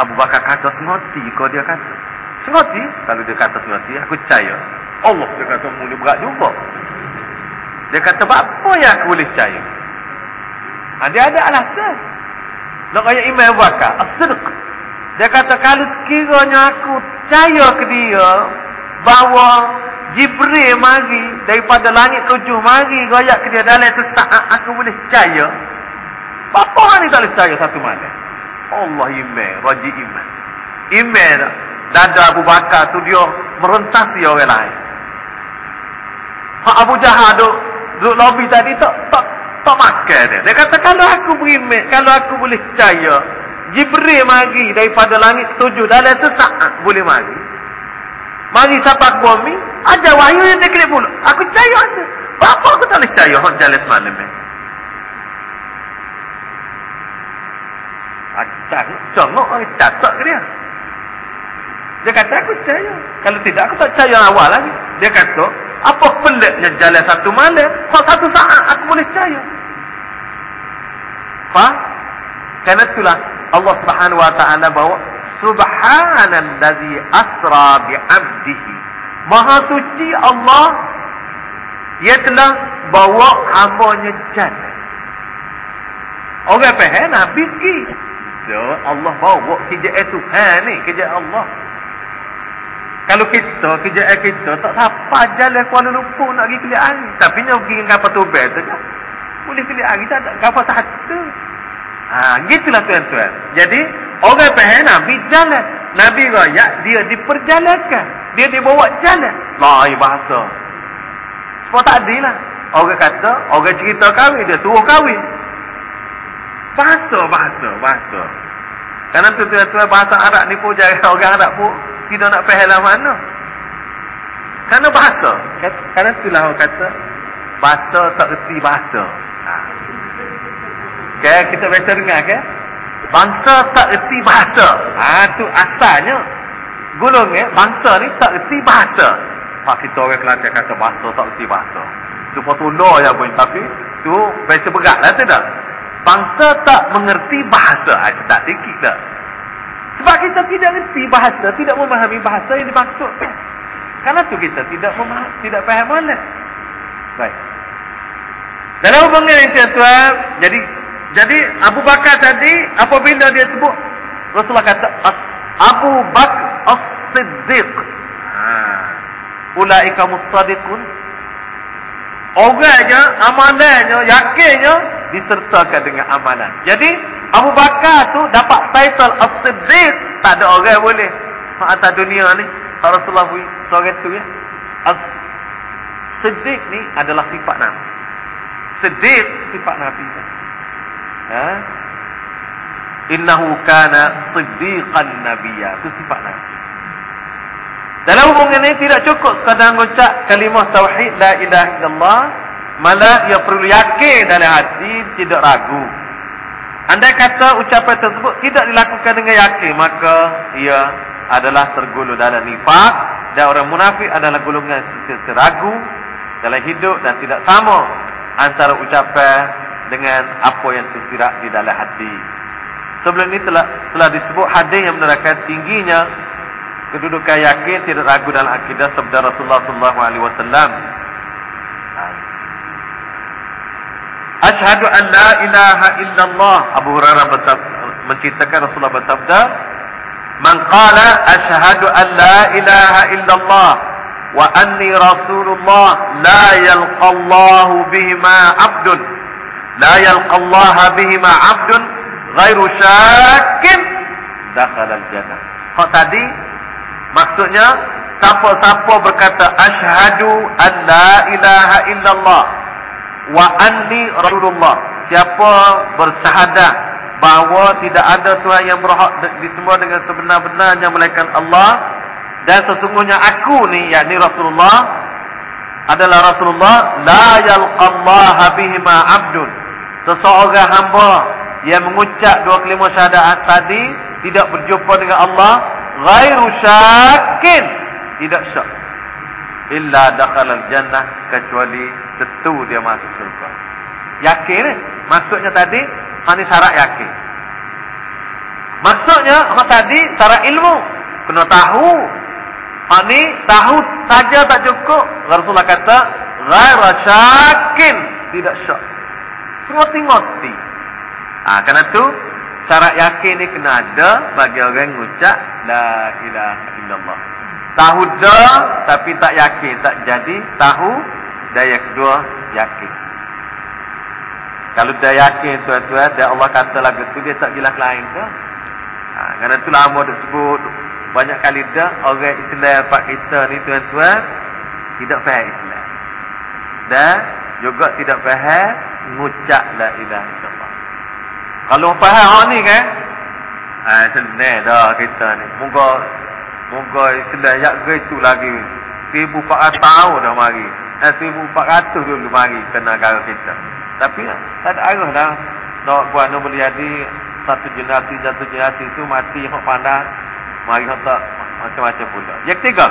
Abu Bakar kata sengoti kau dia kata. Sengoti? Kalau dia kata sengoti, aku percaya. Allah dia kata mula berat juga. Dia kata, apa yang aku boleh percaya? Ha, dia ada alasan. Nak kaya Imam Abu Bakar. As-Sidq. Dia kata, kalau sekiranya aku percaya ke dia, bahawa Jibril mari daripada langit tujuh mari goyak ke dia dalam sesaat aku boleh percaya. Apa orang ni tak boleh percaya satu malam? Allah iman, raji iman. Iman dada Abu Bakar tu dia merentasi orang lain. Hak Abu Jahal duk, duk lobby tadi tak, tak tak makan dia. Dia kata kalau aku beriman, kalau aku boleh percaya, Jibril mari daripada langit tujuh dalam sesaat boleh mari. Mari sampai bumi, ada wahyu yang dia pula. Aku percaya ada. Apa aku tak boleh percaya hak jalan semalam ni? Acak, congok orang catat ke dia. Dia kata aku percaya. Kalau tidak aku tak percaya awal lagi. Dia kata, apa peliknya jalan satu malam, kok satu saat aku boleh percaya. Faham? Karena itulah Allah Subhanahu wa taala bawa subhanallazi asra bi 'abdihi. Maha suci Allah ia telah bawa hamba-Nya jalan. Orang faham Nabi pergi. Allah bawa kerja itu. Ha ni kerja Allah. Kalau kita, kerja kita tak siapa jalan Kuala Lumpur nak pergi kelik hari. Tapi nak pergi dengan kapal tubel tu je. Boleh kelik hari tak ada kapal satu. Ha, gitulah tuan-tuan. Jadi, orang faham Nabi jalan. Nabi rakyat, dia diperjalankan. Dia dibawa jalan. Lain bahasa. Sebab tak adil lah. Orang kata, orang cerita kahwin, dia suruh kahwin. Bahasa, bahasa, bahasa. Karena tu tuan-tuan bahasa Arab ni pun jangan *laughs* orang Arab pun tidak nak faham lah mana. Karena bahasa. Karena itulah orang kata, bahasa tak erti bahasa. Ha. Okay, kita biasa dengar ke? Bangsa tak erti bahasa. Ha, tu asalnya. Gulung eh, bangsa ni tak erti bahasa. Pak kita orang Kelantan kata bahasa tak erti bahasa. Tu potulur ya pun. Tapi tu biasa berat lah tu dah. Bangsa tak mengerti bahasa. Ha, tak sikit dah. Sebab kita tidak mengerti bahasa, tidak memahami bahasa yang dimaksud. Karena tu kita tidak memahami, tidak faham mana. Baik. Dalam hubungan ini tuan jadi jadi Abu Bakar tadi apabila dia sebut Rasulullah kata As, Abu Bakar As-Siddiq. Ha. Ulaika musadiqun. Orangnya, amalannya, yakinnya disertakan dengan amalan. Jadi Abu Bakar tu dapat title As-Siddiq. Tak ada orang boleh. Atas dunia ni. Rasulullah bui seorang tu ya. As-Siddiq ni adalah sifat Nabi. Siddiq sifat Nabi. Ha? Innahu kana siddiqan nabiyya. Itu sifat Nabi. Dalam hubungan ini tidak cukup sekadar mengucap kalimah tauhid la ilaha illallah. Malah ia perlu yakin dalam hati, tidak ragu. Andai kata ucapan tersebut tidak dilakukan dengan yakin, maka ia adalah tergolong dalam nifak dan orang munafik adalah golongan sentiasa ragu dalam hidup dan tidak sama antara ucapan dengan apa yang tersirat di dalam hati. Sebelum ini telah telah disebut hadis yang menerangkan tingginya kedudukan yakin tidak ragu dalam akidah sabda Rasulullah sallallahu alaihi wasallam. Ashhadu an la ilaha illallah Abu Hurairah menceritakan Rasulullah bersabda Man qala ashhadu an la ilaha illallah wa anni rasulullah la yalqa Allah bihima 'abdun la yalqa Allah bihima 'abdun ghairu syakkin dakhala al-jannah. Kok tadi maksudnya siapa-siapa berkata asyhadu an la ilaha illallah wa anni rasulullah. Siapa bersahadat bahawa tidak ada Tuhan yang berhak disembah dengan sebenar-benarnya melainkan Allah dan sesungguhnya aku ni yakni Rasulullah adalah Rasulullah la yalqallaha bihima abdun. Seseorang hamba yang mengucap dua kelima syahadat tadi tidak berjumpa dengan Allah ghairu syakin tidak syak illa dakhala jannah kecuali tentu dia masuk surga. Yakin maksudnya tadi ini syarat yakin. Maksudnya orang tadi syarat ilmu. Kena tahu. Ini tahu saja tak cukup. Rasulullah kata ghairu syakin. Tidak syak. Ngoti-ngoti Ah, kerana tu syarat yakin ni kena ada bagi orang ngucap la ilaha illallah. Tahu dah tapi tak yakin tak jadi tahu dan yang kedua yakin. Kalau dah yakin tuan-tuan dan Allah kata lagu tu dia tak jelas lain ke? Ha, kerana tu lama disebut banyak kali dah orang Islam pak kita ni tuan-tuan tidak faham Islam. Dan juga tidak faham ngucap la illallah. Kalau faham hak ni kan? Ah senang dah kita ni. Moga moga Islam yak gitu lagi. 1400 tahun dah mari. Eh 1400 dulu mari ke negara kita. Tapi tak ada arah dah. Nak buat nak boleh jadi satu generasi satu generasi tu mati hak pandang mari hak tak macam-macam pula. Yang ketiga.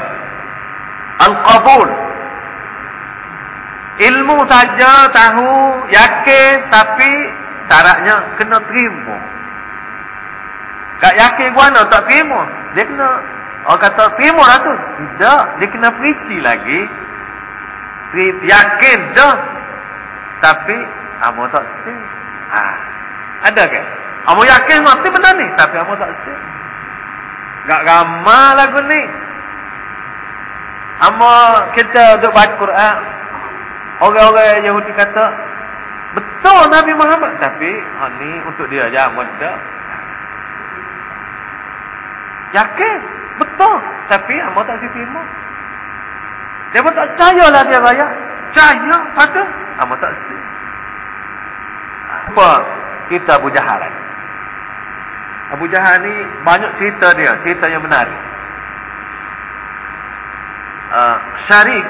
Al-qabul. Ilmu saja tahu yakin tapi syaratnya kena terima. Tak yakin guna tak terima. Dia kena orang kata terima lah tu. Tidak, dia kena perici lagi. Yakin dah. Tapi amo tak sih. Ha. Ada ke? Amo yakin mati benar ni, tapi amo tak sih. Gak ramah lagu ni. Amo kita duk baca Quran. Orang-orang Yahudi kata, Betul Nabi Muhammad tapi ha ni untuk dia aja mudah. Yakin betul tapi amo tak terima. Dia pun tak lah dia raya. Percaya pada amo tak si. Apa kita Abu Jahal. Abu Jahal ni banyak cerita dia, cerita yang menarik. Uh, Syarik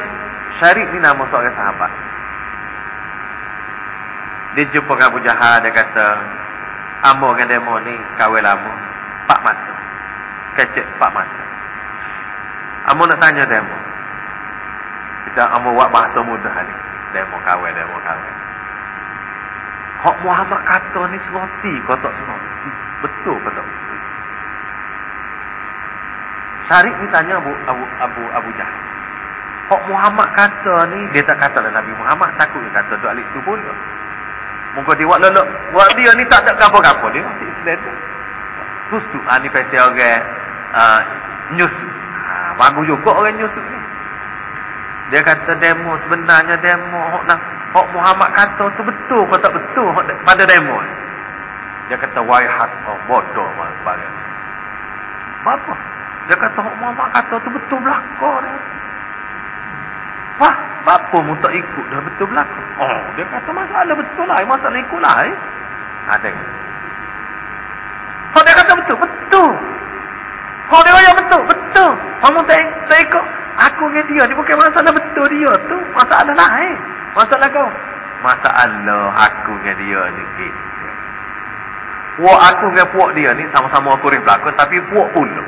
Syarik ni nama seorang sahabat dia jumpa dengan Abu Jahal dia kata amo dengan demo ni kawin lama pak mata kecek pak mata amo nak tanya demo. Kita amo buat bahasa mudah ni. Demo kawin demo kawin Hak Muhammad kata ni seroti? Kau tak seroti. Betul ke tak Syarif ni tanya Abu Abu Abu Abu Jahal. Hak Muhammad kata ni dia tak kata lah Nabi Muhammad takut dia kata duk alik tu pula Muka dia buat lelok. Buat dia ni tak tak apa-apa dia. Masih tu. Tusuk. Ha, ni pasal orang uh, nyusuk. Ha, bagus juga orang nyusuk ni. Dia kata demo sebenarnya demo. Hak, nah, hak Muhammad kata tu betul kau tak betul pada demo. Dia kata waihat. Oh, bodoh. Apa? Dia kata hak Muhammad kata tu betul belakang. Wah, apa mu tak ikut dah betul belakang? Oh, dia kata masalah betul lah. Masalah ikut lah. Eh? Ha, tengok. Oh, dia kata betul. Betul. Dia kata betul. Betul. Kamu tak, tak ikut. Aku dengan dia ni bukan masalah betul dia tu. Masalah lah eh. Masalah kau. Masalah aku dengan dia ni. Puak aku dengan puak dia ni sama-sama aku rin belakang. Tapi puak pula.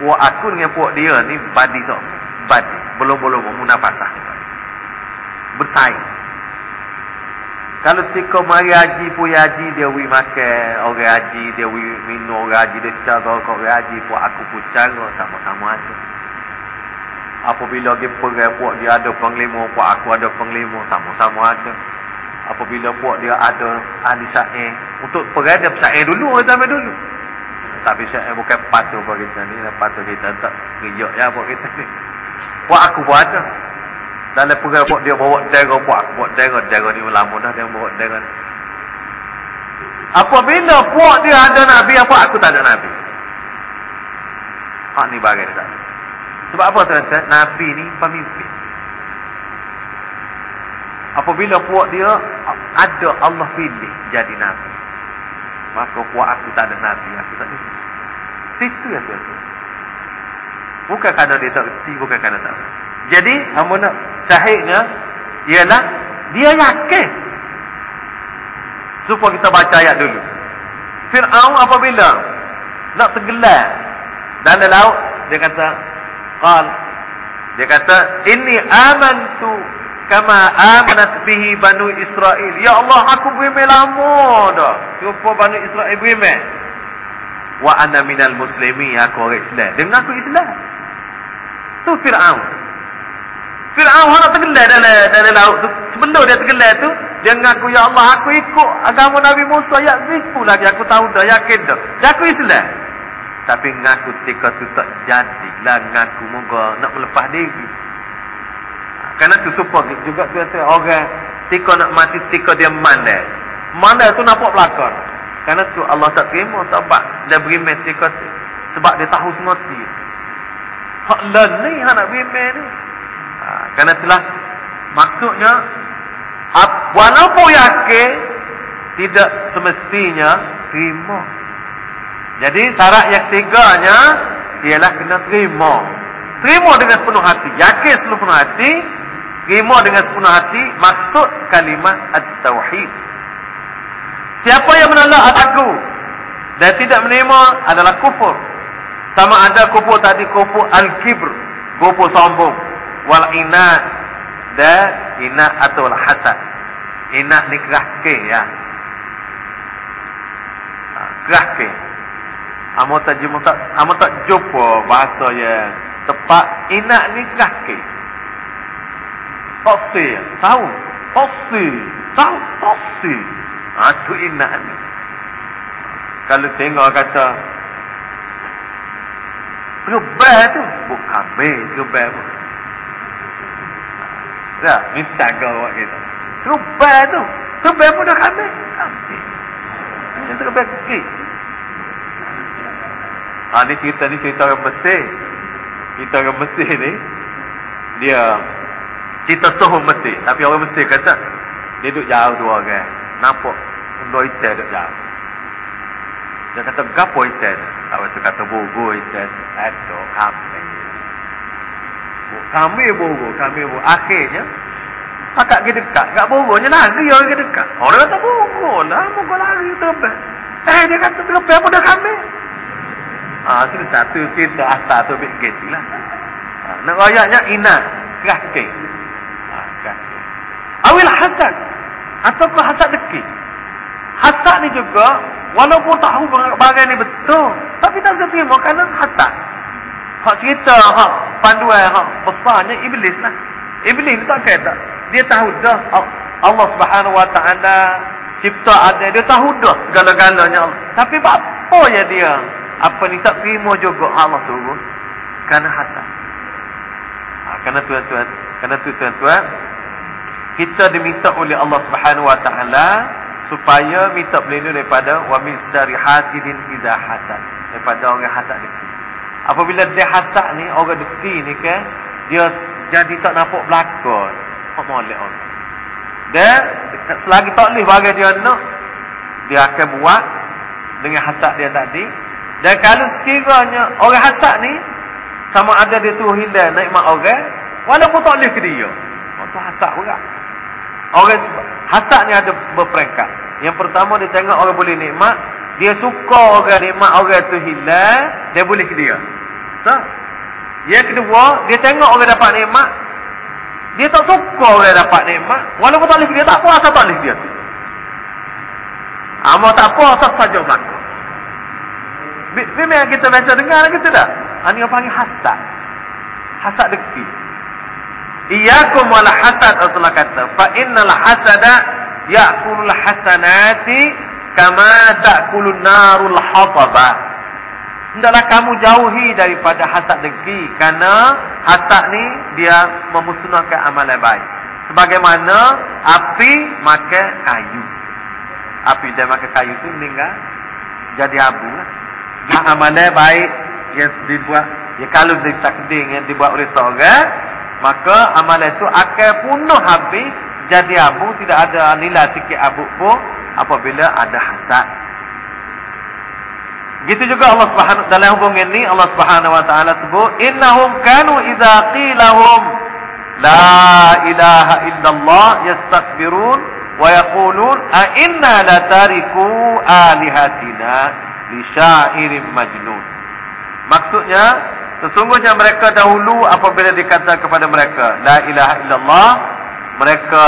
Puak aku dengan puak dia ni badi sok. Badi. Belum-belum munafasah. Bersaing. Kalau tika mari haji pun haji dia wi makan, orang haji dia wi minum, orang haji dia cara kau orang haji pun aku pun cara sama-sama ada. Apabila dia pergi puak dia ada penglima, puak aku ada penglima, sama-sama ada. Apabila puak dia ada ahli syair, untuk pergi dia syair dulu, zaman dulu. Tapi syair bukan patuh buat kita ni, patuh kita tak riak ya buat kita ni. Puak aku pun ada. Dan dia pergi buat dia bawa dera buat buat dera dera ni ulama dah dia bawa dera. Apabila buat dia ada nabi apa aku tak ada nabi. Hak ni bagai tak. Sebab apa tuan-tuan? Nabi ni pemimpin. Apabila puak dia ada Allah pilih jadi nabi. Maka puak aku tak ada nabi, aku tak ada. Situ ya tuan-tuan. Bukan kerana dia tak reti, bukan kerana tak reti. Jadi, hamba nak syahidnya ialah dia yakin. Supaya kita baca ayat dulu. Fir'aun apabila nak tenggelam dalam laut, dia kata, Qal, dia kata, Inni amantu kama amanat bihi banu Israel. Ya Allah, aku beriman lama dah. Supaya banu Israel beriman. Wa ana minal muslimi, aku orang Islam. Dia mengaku Islam. Tu Fir'aun. Fir'aun nak tenggelam dalam, dalam laut tu. Sebelum dia tenggelam tu, dia mengaku, Ya Allah, aku ikut agama Nabi Musa. Ya, itu lagi. Aku tahu dah, yakin dah. Dia aku Islam. Tapi ngaku tika tu tak jadi. Lah ngaku moga nak melepas diri. Kerana tu supaya juga tu orang tika nak mati tika dia mandai. Mandai tu nampak belakang. Kerana tu Allah tak terima tabat dia beri tika tu. Sebab dia tahu semua dia. Hak lah ni hak nak beri ni. Ha, kerana itulah maksudnya walaupun yakin tidak semestinya terima. Jadi syarat yang tiganya ialah kena terima. Terima dengan sepenuh hati, yakin sepenuh hati, terima dengan sepenuh hati maksud kalimat at-tauhid. Siapa yang menolak aku dan tidak menerima adalah kufur. Sama ada kufur tadi kufur al-kibr, kufur sombong wal inat dan inat atau hasad. Inat ni kerah ke ya. Ha, kerah ke amo tak jumpa tak amo tak jumpa bahasa ya tepat inat ni kerah ke tosi tahu? Tosi tahu tosi ha tu inat ni. Kalau tengok kata Rebah tu. Bukan Rebah pun Ya, misal kau buat kita. Terbang tu. Terbang pun dah kami. Yang terbang kaki. Ha, ni cerita ni cerita orang Mesir. Cerita orang Mesir ni. Dia cerita suhu Mesir. Tapi orang Mesir kata. Dia duduk jauh dua orang. Nampak. Dua ikan duduk jauh. Dia kata, gapo ikan? Awak tu kata, bugu ikan. Aduh, kami. Kami bogo, kami bogo. Akhirnya, akak pergi dekat. Kat bogonya lari orang pergi dekat. Orang kata bogo lah, bogo lari terbang. Eh, dia kata terbang pun dah kami. Ah, sini satu cerita asal tu bit gitu lah. Ha, nak rayaknya inat, kerahke. Ha, kerahke. Awil hasad. Ataukah hasad deki. Hasad ni juga, walaupun tahu bagian ni betul. Tapi tak seterima kerana hasad. Hak cerita, hak panduan, hak besarnya iblis lah. Iblis ni tak kata. Dia tahu dah Allah subhanahu wa ta'ala cipta ada. Dia tahu dah segala-galanya Allah. Tapi apa ya dia? Apa ni tak terima juga Allah suruh? Kerana hasad. Ha, kerana tuan-tuan. Kerana tu tuan-tuan. Kita diminta oleh Allah subhanahu wa ta'ala. Supaya minta berlindung daripada. Wa min syari hasidin idha hasad. Daripada orang hasad itu. Apabila dia hasad ni, orang deki ni kan, dia jadi tak nampak belakang. Apa molek orang. Dan selagi tak boleh bagi dia nak, dia akan buat dengan hasad dia tadi. Dan kalau sekiranya orang hasad ni, sama ada dia suruh hilang nikmat orang, walaupun tak boleh ke dia. Orang tu hasad juga. Orang hasad ni ada berperingkat. Yang pertama dia tengok orang boleh nikmat, dia suka orang nikmat orang tu hilang, dia boleh ke dia. masa. Yang kedua, dia tengok orang dapat nikmat. Dia tak suka orang dapat nikmat. Walaupun tak boleh dia tak apa asal tak boleh dia tu. Amal tak apa asal saja berlaku. Memang kita baca dengar kita tak? Ini yang panggil hasad. Hasad deki. Iyakum wal hasad Rasulullah kata. Fa innal hasada ya'kulul hasanati kama ta'kulun narul hataba. Hendaklah kamu jauhi daripada hasad dengki. Kerana hasad ni dia memusnahkan amalan baik. Sebagaimana api makan kayu. Api dia makan kayu tu meninggal. Jadi abu lah. Amalan baik yang dibuat. Ya kalau dia takding yang dibuat oleh seorang. Maka amalan itu akan punuh habis. Jadi abu. Tidak ada nilai sikit abu pun. Apabila ada hasad. Gitu juga Allah Subhanahu dalam hubungan ini Allah Subhanahu wa taala sebut innahum kanu idza qilahum la ilaha illallah yastakbirun wa yaqulun a inna la tariku alihatina li syairin majnun. Maksudnya sesungguhnya mereka dahulu apabila dikata kepada mereka la ilaha illallah mereka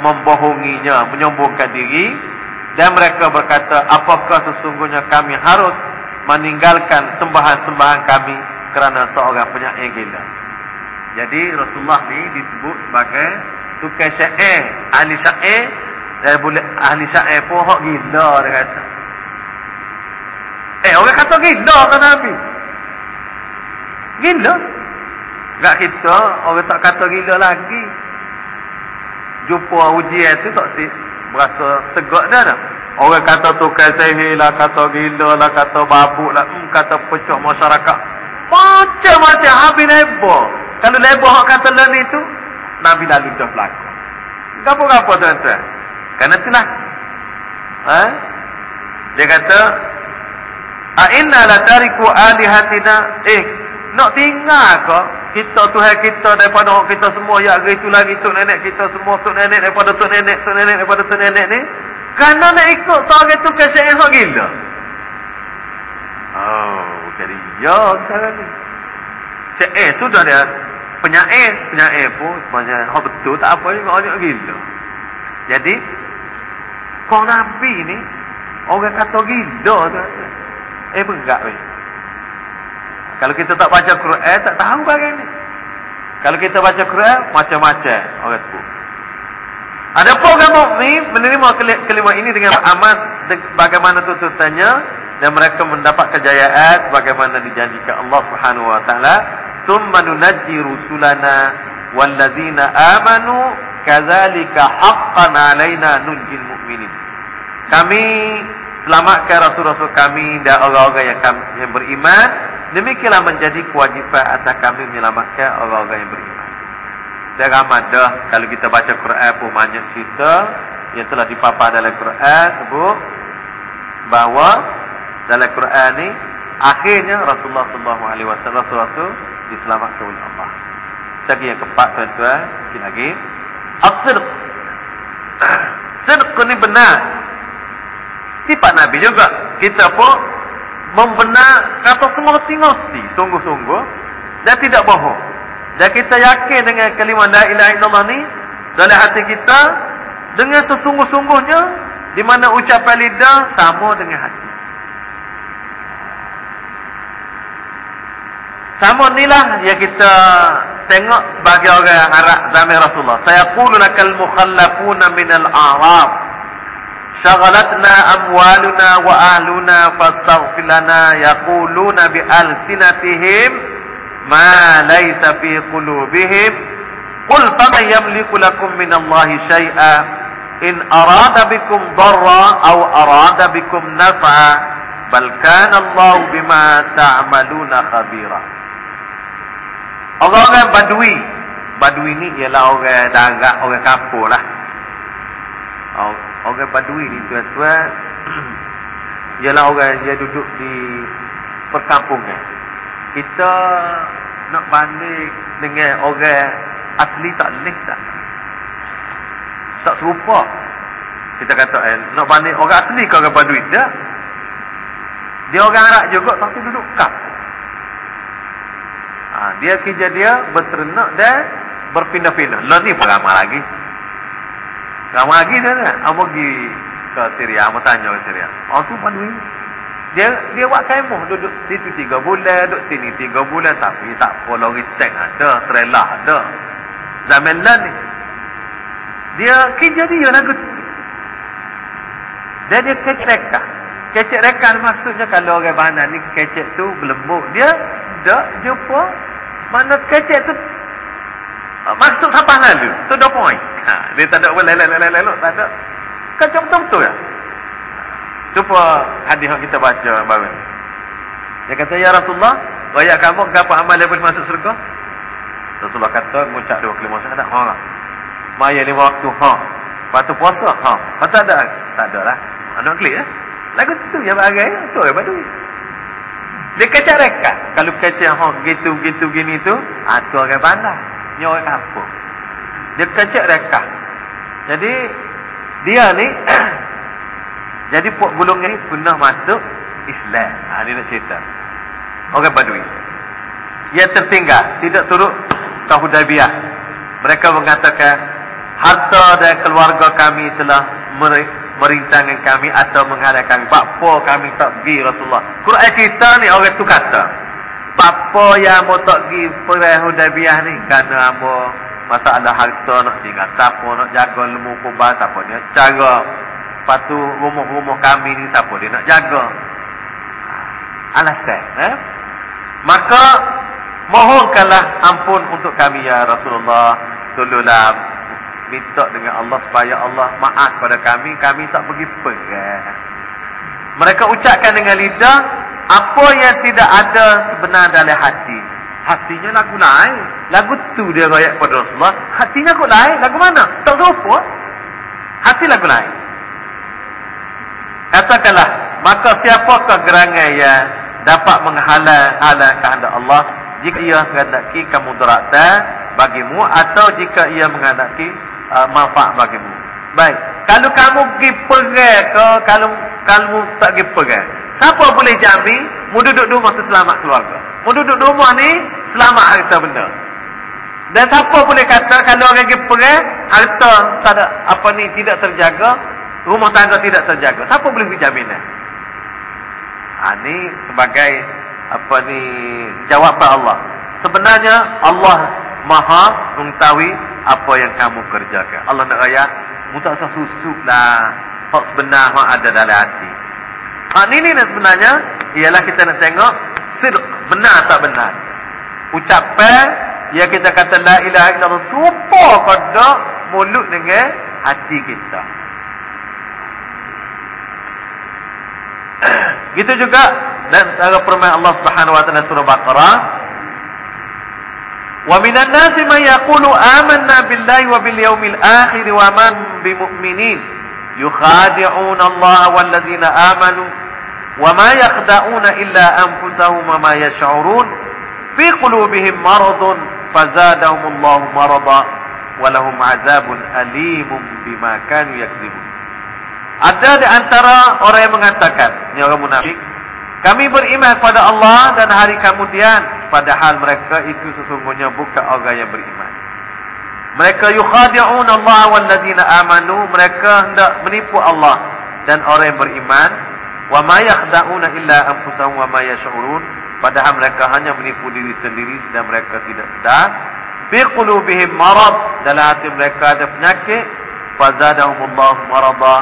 membohonginya menyombongkan diri dan mereka berkata apakah sesungguhnya kami harus meninggalkan sembahan-sembahan kami kerana seorang penyair gila. Jadi Rasulullah ni disebut sebagai tukang syair, ahli syair dan boleh ahli syair pun hok gila dia kata. Eh orang kata gila kan Nabi? Gila. Gak kita orang tak kata gila lagi. Jumpa ujian tu tak sih berasa tegak dah dah. Orang kata tukar sihir lah, kata gila lah, kata babuk lah, hmm, kata pecah masyarakat. Macam-macam habis lebah. Kalau lebah orang kata lain itu, Nabi lalu dah berlaku. Gapa-gapa tuan-tuan? Kerana itulah. Ha? Dia kata, A'inna la tariku alihatina. Eh, nak tinggal ke? Kita Tuhan kita daripada orang kita semua. Ya, itu lagi tu nenek kita semua. Tu nenek daripada tu nenek, tu nenek daripada tu nenek ni. Kerana nak ikut seorang tu kasih yang gila. Oh, jadi ya sekarang ni. Syair sudah dia penyair, penyair pun sebenarnya oh, betul tak apa juga orang gila. Jadi kau nabi ni orang kata gila tu. Eh enggak weh. Kalau kita tak baca Quran tak tahu bagian ni. Kalau kita baca Quran macam-macam orang sebut. Ada pun orang mukmin menerima kelima ini dengan amas sebagaimana tuntutannya dan mereka mendapat kejayaan sebagaimana dijanjikan Allah Subhanahu wa taala summa nunajji rusulana wallazina amanu kadzalika haqqan alaina nunjil mu'minin kami selamatkan rasul-rasul kami dan orang-orang yang kami, yang beriman demikianlah menjadi kewajipan atas kami menyelamatkan orang-orang yang beriman dan ramad dah kalau kita baca Quran pun banyak cerita yang telah dipapar dalam Quran sebut bahawa dalam Quran ni akhirnya Rasulullah sallallahu alaihi wasallam rasul-rasul diselamatkan oleh Allah. Lagi yang keempat tuan-tuan, sikit lagi. As-sidq. *coughs* Sidq ni benar. Sifat Nabi juga. Kita pun membenar kata semua tinggi sungguh-sungguh dan tidak bohong. Dan kita yakin dengan kalimah la ilaha illallah ni dalam hati kita dengan sesungguh-sungguhnya di mana ucapan lidah sama dengan hati. Sama inilah yang kita tengok sebagai orang Arab zaman Rasulullah. Saya qulu lakal mukhallafuna min al-a'rab. Shaghalatna amwaluna wa ahluna fastaghfir lana yaquluna bi alsinatihim ma laysa fi qulubihim qul faman yamliku lakum min Allahi shay'a in arada bikum darra aw arada bikum naf'a bal kana Allah bima ta'maluna khabira Orang-orang badui. Badui ni ialah orang darat orang kampung lah orang badui ni tuan-tuan *clears throat* ialah orang yang duduk di perkampungan kita nak banding dengan orang asli tak leh sah. Tak serupa. Kita kata eh, nak banding orang asli ke orang badui tak? Dia orang Arab juga tapi duduk kap. Ha, dia kerja dia berternak dan berpindah-pindah. Lah ni ramai lagi. Ramai lagi dia ni. Amo pergi ke Syria, amo tanya ke Syria. Oh tu padui. Dia dia buat kemah duduk situ tiga bulan, duduk sini tiga bulan tapi tak lori tank ada, trailer ada. Zaman lah ni. Dia kerja dia lagu. Dan dia kecek rekah. Kecek rekah maksudnya kalau orang bahanan ni kecek tu belembut. Dia tak jumpa mana kecek tu masuk sampah lalu. Tu dah point. Ha, dia tak ada boleh lelak-lelak tak ada. Kacau betul-betul ya. Cuba hadis yang kita baca baru Dia kata, Ya Rasulullah, raya kamu, apa amal yang masuk surga? Rasulullah kata, mengucap dua kelima syahadat. Ha. Maya lima waktu. Ha. Lepas tu puasa. Ha. Tak ada. Tak ada lah. Anak klik ya. Lagu tu yang bagai. Tu orang badui. Dia kacau rekat. Kalau kacau ha, gitu, gitu, gini tu. Ha, tu orang bandar. Ni orang kampung. Dia kacau rekat. Jadi, dia ni. *clears throat* jadi puak gulung ni pernah masuk Islam. Ha, ni nak cerita. Orang badui. Ia tertinggal. Tidak turut tahu Hudaybiyah. Mereka mengatakan harta dan keluarga kami telah merintangan kami atau menghalang kami. Bapa kami tak pergi Rasulullah. Quran cerita ni orang tu kata. Bapa yang mau tak pergi perang Hudaybiyah ni kerana apa masalah harta nak tinggal. Siapa nak jaga lembu kubah siapa ni cara patu rumah-rumah kami ni siapa dia nak jaga. Alasan eh? Maka Mohonkanlah ampun untuk kami ya Rasulullah. Tolonglah minta dengan Allah supaya Allah maaf pada kami. Kami tak pergi perang. Mereka ucapkan dengan lidah apa yang tidak ada sebenar dalam hati. Hatinya lagu lain. Lagu tu dia rakyat pada Rasulullah. Hatinya kok lain. Lagu mana? Tak serupa. Hati lagu lain. Katakanlah, maka siapakah gerangan yang dapat menghalang-halang kehendak Allah jika ia menghendaki kemudaratan bagimu atau jika ia menghendaki uh, manfaat bagimu. Baik. Kalau kamu pergi perang ke kalau kamu tak pergi perang. Siapa boleh jamin mu duduk rumah tu selamat keluarga? Mu duduk rumah ni selamat harta benda. Dan siapa boleh kata kalau orang pergi perang harta tak ada apa ni tidak terjaga, rumah tangga tidak terjaga. Siapa boleh berjamin? Ha, ini sebagai apa ni jawapan Allah. Sebenarnya Allah Maha mengetahui apa yang kamu kerjakan. Allah nak raya, mu tak usah susuk lah. Hak sebenar hak ada dalam hati. Hak ni ni sebenarnya ialah kita nak tengok sidq benar tak benar. Ucapan ya kita kata la ilaha illallah supo kada mulut dengan hati kita. *clears throat* Gitu juga dan antara firman Allah Subhanahu wa taala surah Baqarah Wa minan nasi man yaqulu amanna billahi wa bil yawmil akhir wa man bimu'minin yukhadi'una Allah wal ladzina amanu wa ma yakhda'una illa anfusahum wa ma yash'urun fi qulubihim maradun fazadahum Allah marada wa lahum 'adzabun alimun bima kanu yakdzibun Ada di antara orang yang mengatakan, ini orang munafik, kami beriman kepada Allah dan hari kemudian, padahal mereka itu sesungguhnya bukan orang yang beriman. Mereka yukhadi'un Allah wal ladina amanu, mereka hendak menipu Allah dan orang yang beriman. Wa ma yakhda'una illa anfusahum wa ma yash'urun, padahal mereka hanya menipu diri sendiri sedang mereka tidak sedar. Fi qulubihim marad, dalam hati mereka ada penyakit, fazadahumullahu marada,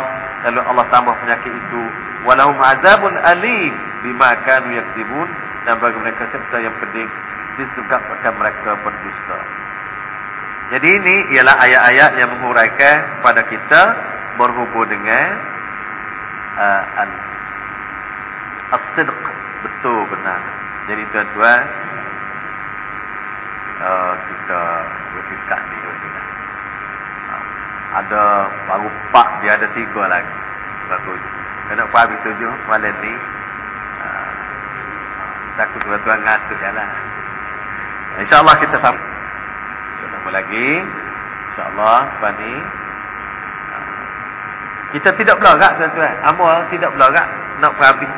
lalu Allah tambah penyakit itu walahum azabun alim bima kanu yakzibun dan bagi mereka siksa yang pedih disebabkan mereka berdusta. Jadi ini ialah ayat-ayat yang menguraikan kepada kita berhubung dengan uh, as-sidq. Betul benar. Jadi tuan-tuan uh, kita berfiskal ni uh, ada baru empat dia ada tiga lagi. Bagus kena habis tujuh malam ni takut tuan-tuan ngantuk jalan. insyaAllah kita sama. Kita lagi. insyaAllah lepas ni. Uh, kita tidak belagak tuan-tuan. Amal tidak belagak nak habis.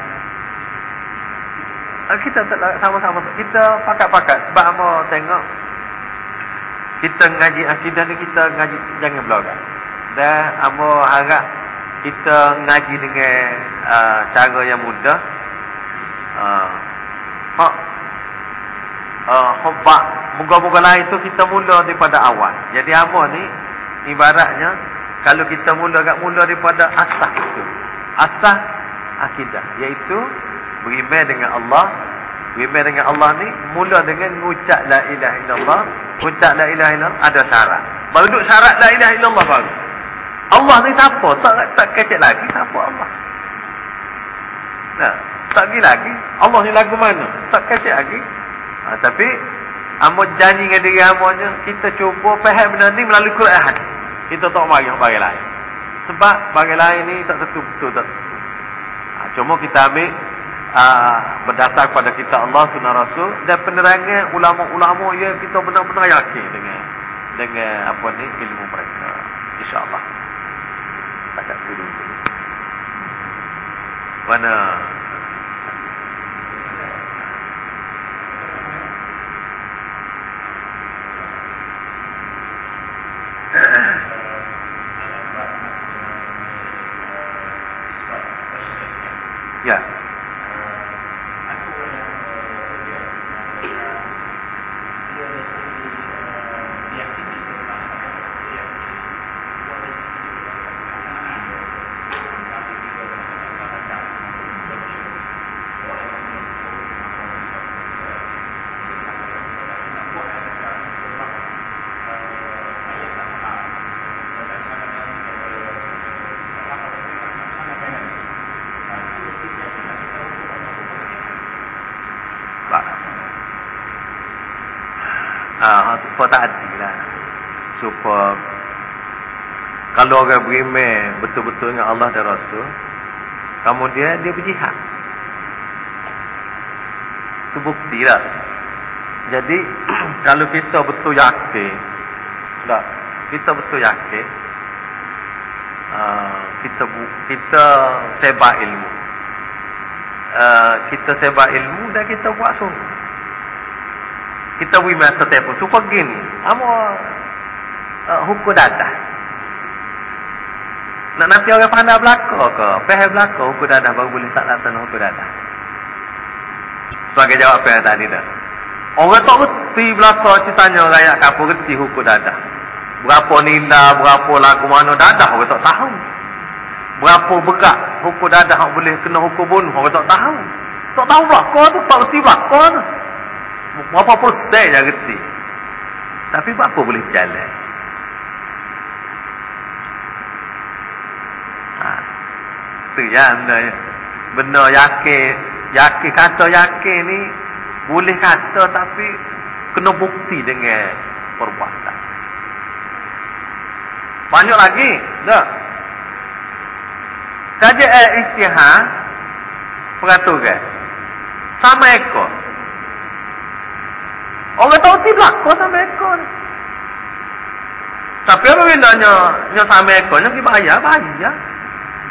Kita tak sama-sama. Kita pakat-pakat sebab amo tengok. Kita ngaji akidah ni kita ngaji jangan belakang dan amo harap kita ngaji dengan uh, cara yang mudah. Uh, uh, hubak moga-moga lain tu kita mula daripada awal. Jadi amo ni? Ibaratnya kalau kita mula agak mula daripada asas itu. Asas akidah. Iaitu beriman dengan Allah. Beriman dengan Allah ni mula dengan mengucap la ilaha illallah. Mengucap la ilaha illallah ada syarat. Baru duduk syarat la ilaha illallah baru Allah ni siapa? Tak tak kecek lagi siapa Allah? Nah tak lagi lagi. Allah ni lagu mana? Tak kecek lagi. Ha, tapi amo janji dengan diri amonya kita cuba faham benda ni melalui Quran. Kita tak mari bagi lain. Sebab bagi lain ni tak tentu betul tak ha, cuma kita ambil uh, berdasar pada kita Allah sunnah Rasul dan penerangan ulama-ulama yang kita benar-benar yakin dengan dengan apa ni ilmu mereka. Insyaallah tak dulu mana Yeah. supaya tak adil lah supaya kalau orang beriman betul-betul dengan Allah dan Rasul kemudian dia berjihad. Itu bukti lah. Jadi *clears throat* kalau kita betul yakin tak, kita betul yakin uh, kita kita sebab ilmu. Uh, kita sebab ilmu dan kita buat sungguh kita beri masa tempoh. Supaya gini amo uh, hukum dadah nak nanti orang pandai belaka ke? Faham belaka hukum dadah baru boleh tak laksana hukum dadah. Sebagai jawab apa yang tadi dah orang tak reti belaka ceritanya rakyat kapur reti hukum dadah? Berapa nila berapa lagu mana dadah orang tak tahu. Berapa berat hukum dadah boleh kena hukum bunuh orang tak tahu. Tak tahu belaka tu tak reti belaka tu. Berapa persen yang reti? Tapi apa boleh jalan ha. tu ya benda ya benda yakin yakin kata yakin ni boleh kata tapi kena bukti dengan perbuatan. Banyak lagi dah. Kaji eh, istihar peraturan sama ekor. Orang tahu si belakang sampai ekor. Tapi apabila nya nya sampai ekor nya bayar bayar.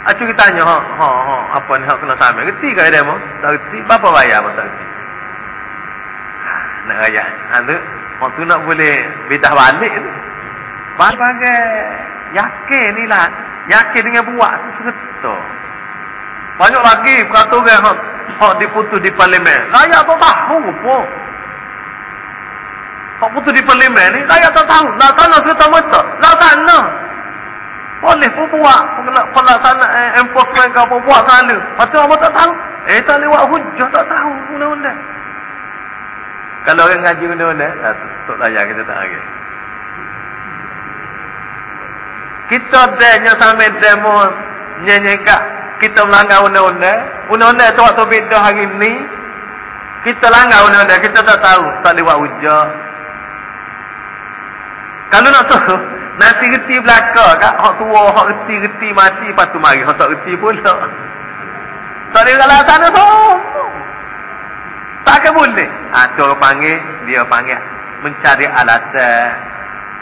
Acu kita tanya ha ha ha apa ni hak kena sampai reti ke dia mo? Tak reti berapa bayar apa tak reti. Nak raya. Ha tu orang tu nak boleh bedah balik tu. Bagai yakin ni lah. Yakin dengan buat tu serta. Banyak lagi peraturan hak hak diputus di parlimen. Layak tak tahu pun. Kau putus di parlimen ni, rakyat tak tahu. Nak sana serta merta. Nak sana. Boleh pun buat. Pelaksana eh, enforcement ke apa buat sana. Lepas tu orang tak tahu. Eh tak lewat hujah tak tahu undang-undang. Kalau orang ngaji undang-undang, tak, tak layak kita tak lagi. Kita denya sampai demo nyenyekak kita melanggar undang-undang. Undang-undang tu waktu beda hari ni. Kita langgar undang-undang, kita tak tahu. Tak lewat hujah. Kalau nak tahu, nanti reti belakang kak, hak tua, hak reti-reti mati, lepas tu mari, hak tak reti pula. Tak ada dalam sana. Tak akan boleh. Ha, tu orang panggil, dia panggil mencari alasan.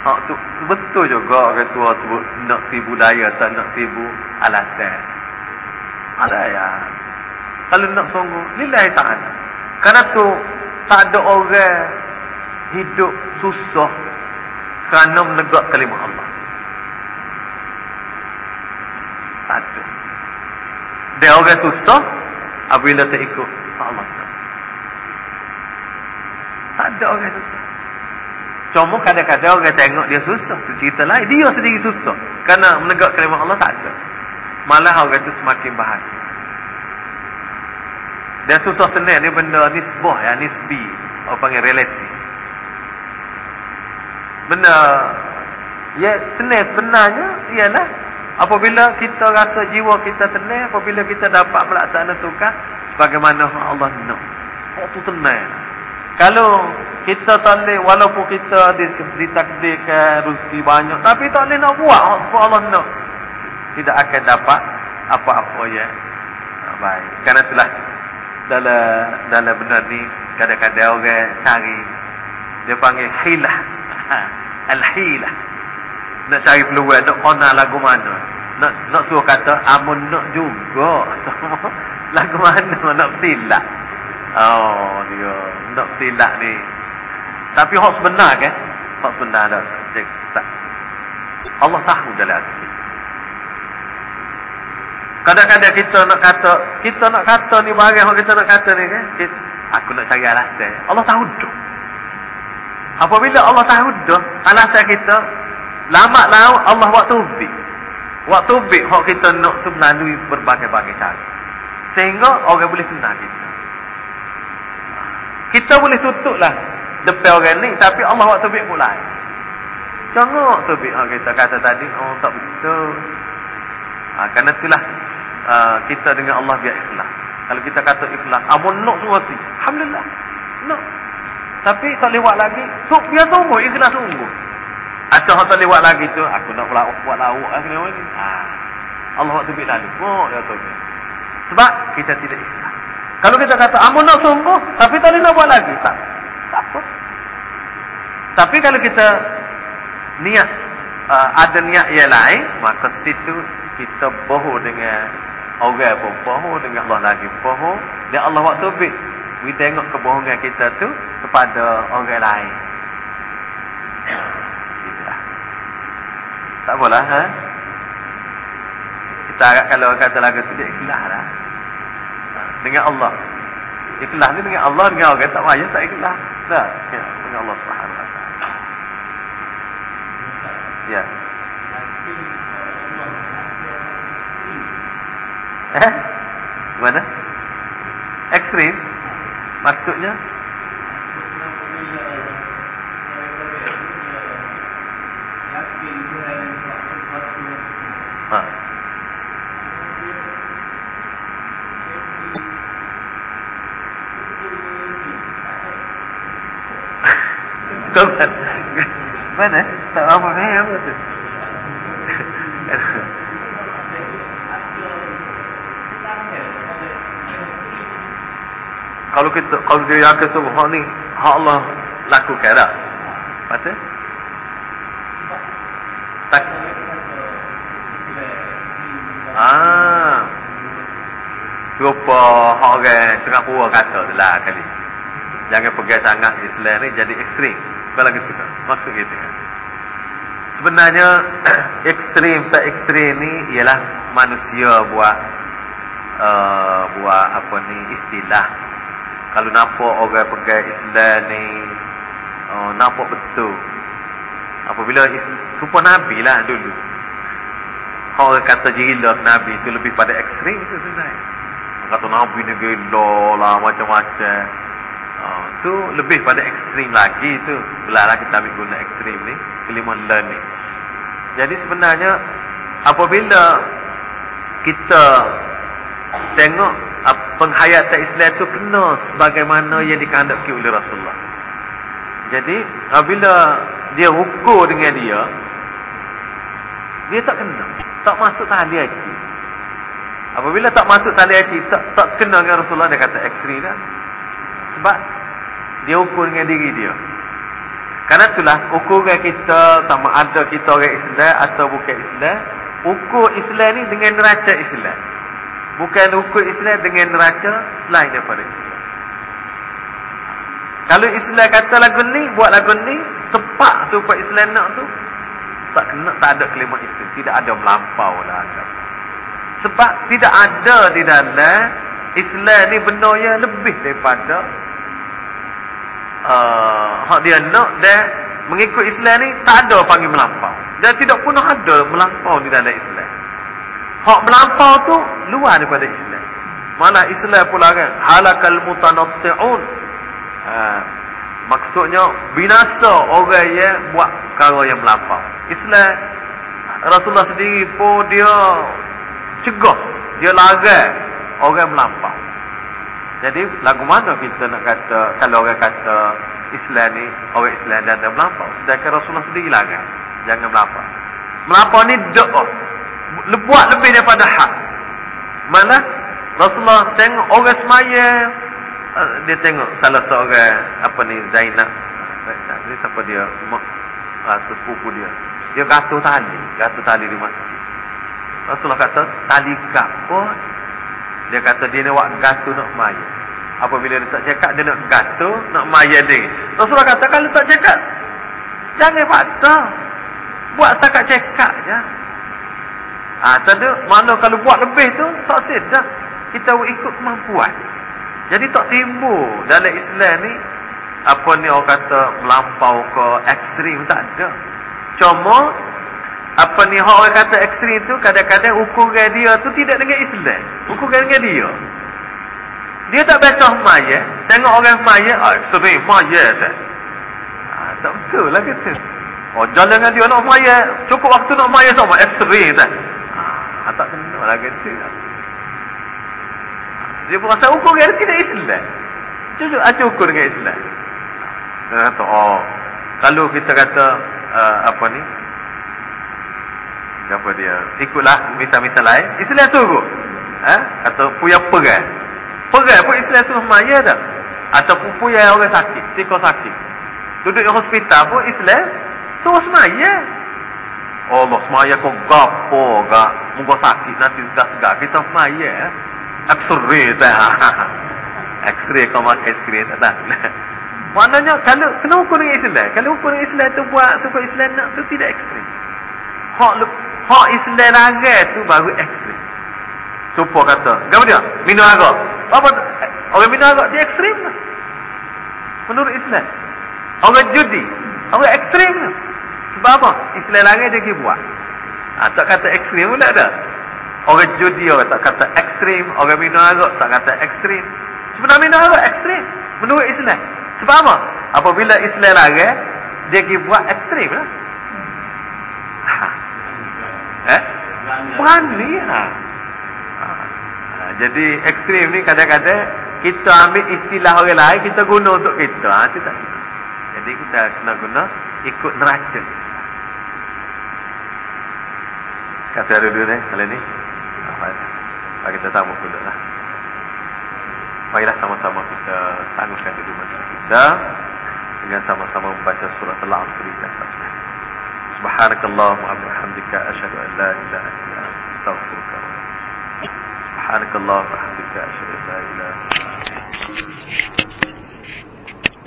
Hak tu betul juga orang tua sebut nak sibu daya tak nak sibu alasan. Ada ya. Kalau nak sungguh, lillahi ta'ala. Karena tu tak ada orang hidup susah kerana menegak kalimah Allah. Tak ada. Dia orang susah apabila tak ikut Allah. Tak ada orang susah. Cuma kadang-kadang orang tengok dia susah. Itu cerita lain. Dia sendiri susah. Kerana menegak kalimah Allah tak ada. Malah orang itu semakin bahagia. Dan susah senang ni benda nisbah ya, nisbi. Orang panggil relatif. Benda ya senang sebenarnya ialah apabila kita rasa jiwa kita tenang, apabila kita dapat melaksanakan tugas sebagaimana Allah nak. Oh tu tenang. Kalau kita tak boleh walaupun kita ditakdirkan rezeki banyak tapi tak boleh nak buat sebab Allah nak. Tidak akan dapat apa-apa ya. Baik. Kerana itulah dalam dalam benda ni kadang-kadang orang cari dia panggil hilah al-hilah. Nak cari peluang nak kena lagu mana? Nak nak suruh kata amun nak juga. *laughs* Lagu mana? Nak silap oh dia. Nak silap ni. Tapi hak sebenar ke hak sebenar dah Allah tahu dalam hati Kadang-kadang kita nak kata, kita nak kata ni barang yang kita nak kata ni kan. Aku nak cari alasan. Allah tahu dah. Apabila Allah tahu dah, alasan kita, lama laut Allah buat tubik. Buat tubik hak kita nak tu melalui berbagai-bagai cara. Sehingga orang boleh kenal kita. Kita boleh tutup lah depan orang ni, tapi Allah buat tubik pula. Jangan tubik hak kita kata tadi, oh tak betul. Ha, kerana itulah uh, kita dengan Allah biar ikhlas. Kalau kita kata ikhlas, amun nak hati. Alhamdulillah. Nak. Tapi tak lewat lagi, so, biar sungguh, ikhlas sungguh. Atau tak lewat lagi tu, aku nak buat buat lawak lah kena ni. Ha. Allah waktu bila lalu. Oh, ya tahu. Sebab kita tidak ikhlas. Kalau kita kata amun nak sungguh, tapi tak nak buat lagi, tak. Tak apa. Tapi kalau kita niat uh, ada niat yang lain, maka situ kita bohong dengan orang pun bohong dengan Allah lagi bohong dan Allah waktu tubik we tengok kebohongan kita tu kepada orang lain tak apalah ha? kita agak kalau orang kata lagu tu dia ikhlas lah dengan Allah ikhlas ni dengan Allah dengan orang tak payah tak ikhlas tak ya, dengan Allah subhanahu wa ta'ala ya Eh? Gimana? Ekstrim? Maksudnya? Ha. Mana? Tak apa ni apa tu? Kita kalau dia sungguh hak ni hak Allah lakukan dah. Mata? Tak. Ah. Serupa orang Singapura kata lah kali. Jangan pergi sangat Islam ni jadi ekstrim. Kalau gitu kan. Maksud gitu kan. Sebenarnya *clears throat* ekstrim tak ekstrim ni ialah manusia buat uh, buat apa ni istilah kalau nampak orang pegang Islam ni oh, nampak betul. Apabila supaya Nabi lah dulu. Orang kata gila Nabi itu lebih pada ekstrim itu sebenarnya. Kata Nabi ni gila lah macam-macam. Oh, tu lebih pada ekstrim lagi tu. Belah lah kita ambil guna ekstrim ni kelima learning jadi sebenarnya apabila kita tengok penghayatan Islam itu kena sebagaimana yang dikehendaki oleh Rasulullah. Jadi, apabila dia ukur dengan dia, dia tak kena. Tak masuk tali haji. Apabila tak masuk tali haji, tak, tak kena dengan Rasulullah, dia kata ekstri dah. Sebab, dia ukur dengan diri dia. Karena itulah, ukuran kita sama ada kita orang Islam atau bukan Islam, ukur Islam ni dengan neraca Islam. Bukan ukur Islam dengan neraca selain daripada Islam. Kalau Islam kata lagu ni, buat lagu ni, tepat supaya Islam nak tu, tak kena, tak ada kelima Islam. Tidak ada melampau lah. Sebab tidak ada di dalam Islam ni benda yang lebih daripada uh, hak dia nak dan mengikut Islam ni tak ada panggil melampau. Dan tidak pun ada melampau di dalam Islam. Hak melampau tu luar daripada Islam. Mana Islam pula kan halakal mutanatti'un. Ha, maksudnya binasa orang yang buat perkara yang melampau. Islam Rasulullah sendiri pun dia cegah, dia larang orang melampau. Jadi lagu mana kita nak kata kalau orang kata Islam ni orang Islam ada melampau sedangkan Rasulullah sendiri larang jangan melampau. Melampau ni doa. Buat lebih daripada hak. Mana Rasulullah tengok orang semaya. Uh, dia tengok salah seorang apa ni Zainab. Ni siapa dia? Atau sepupu dia. Dia gatuh tali gatuh tali di masjid. Rasulullah kata tali kapot dia kata dia nak gatuh nak maya. Apabila dia tak cakap dia nak gatuh nak maya dia. Rasulullah kata kalau tak cakap jangan paksa. Buat setakat cakap je Ha, tadi mana kalau buat lebih tu tak sedap kita ikut kemampuan. Jadi tak timbul dalam Islam ni apa ni orang kata melampau ke ekstrim tak ada. Cuma apa ni orang kata ekstrim tu kadang-kadang ukuran dia tu tidak dengan Islam. Ukuran dengan dia. Dia tak baca maya, tengok orang maya, ah ekstrim maya tu. Ah, tak betul lah kata. Oh jalan dengan dia nak maya, cukup waktu nak maya sama ekstrim tu. Tak kena lah kata. Dia pun ukur dengan tidak Islam. Cucuk aja ukur dengan Islam. Dia kata, oh, kalau kita kata, uh, apa ni, apa dia, ikutlah misal-misal lain, Islam suruh. Ha? Kata, puya perai. Perai pun Islam suruh maya dah. Ataupun puya orang sakit, tiko sakit. Duduk di hospital pun Islam suruh semaya. Oh, Allah, semaya kau gapo gak. Muka sakit nanti dah segar. Kita semaya. Eh? X-ray tak. *laughs* X-ray kau makan X-ray tak. *laughs* Maknanya kalau kena ukur dengan Islam. Kalau ukur dengan Islam tu buat supaya Islam nak tu tidak ekstrim. Hak hak Islam lagai tu baru ekstrim. Supo kata, apa dia? Minum arak. Apa orang minum arak dia ekstrim tak? Menurut Islam. Orang judi, orang ekstrim? Sebab apa? Islam lagai dia pergi buat. Ha, tak kata ekstrim tak ada. Orang judi orang tak kata ekstrim. Orang minum arak tak kata ekstrim. Sebenarnya minum arak ekstrim. Menurut Islam. Sebab apa? Apabila Islam lagi, dia pergi buat ekstrim lah. Ha. Eh? Berani ha. ha. Jadi ekstrim ni kadang-kadang kita ambil istilah orang lain, kita guna untuk kita. Ha, itu tak Jadi kita kena guna ikut neraca Kata dulu ni, kali ni. Mari kita sama pula lah. Marilah sama-sama kita tangguhkan masalah kita dengan sama-sama membaca surat Al-Asr dan Tasbih. Subhanakallahumma wa bihamdika asyhadu an la ilaha illa anta astaghfiruka wa atubu ilaik. Subhanakallahumma wa bihamdika asyhadu an la ilaha illa anta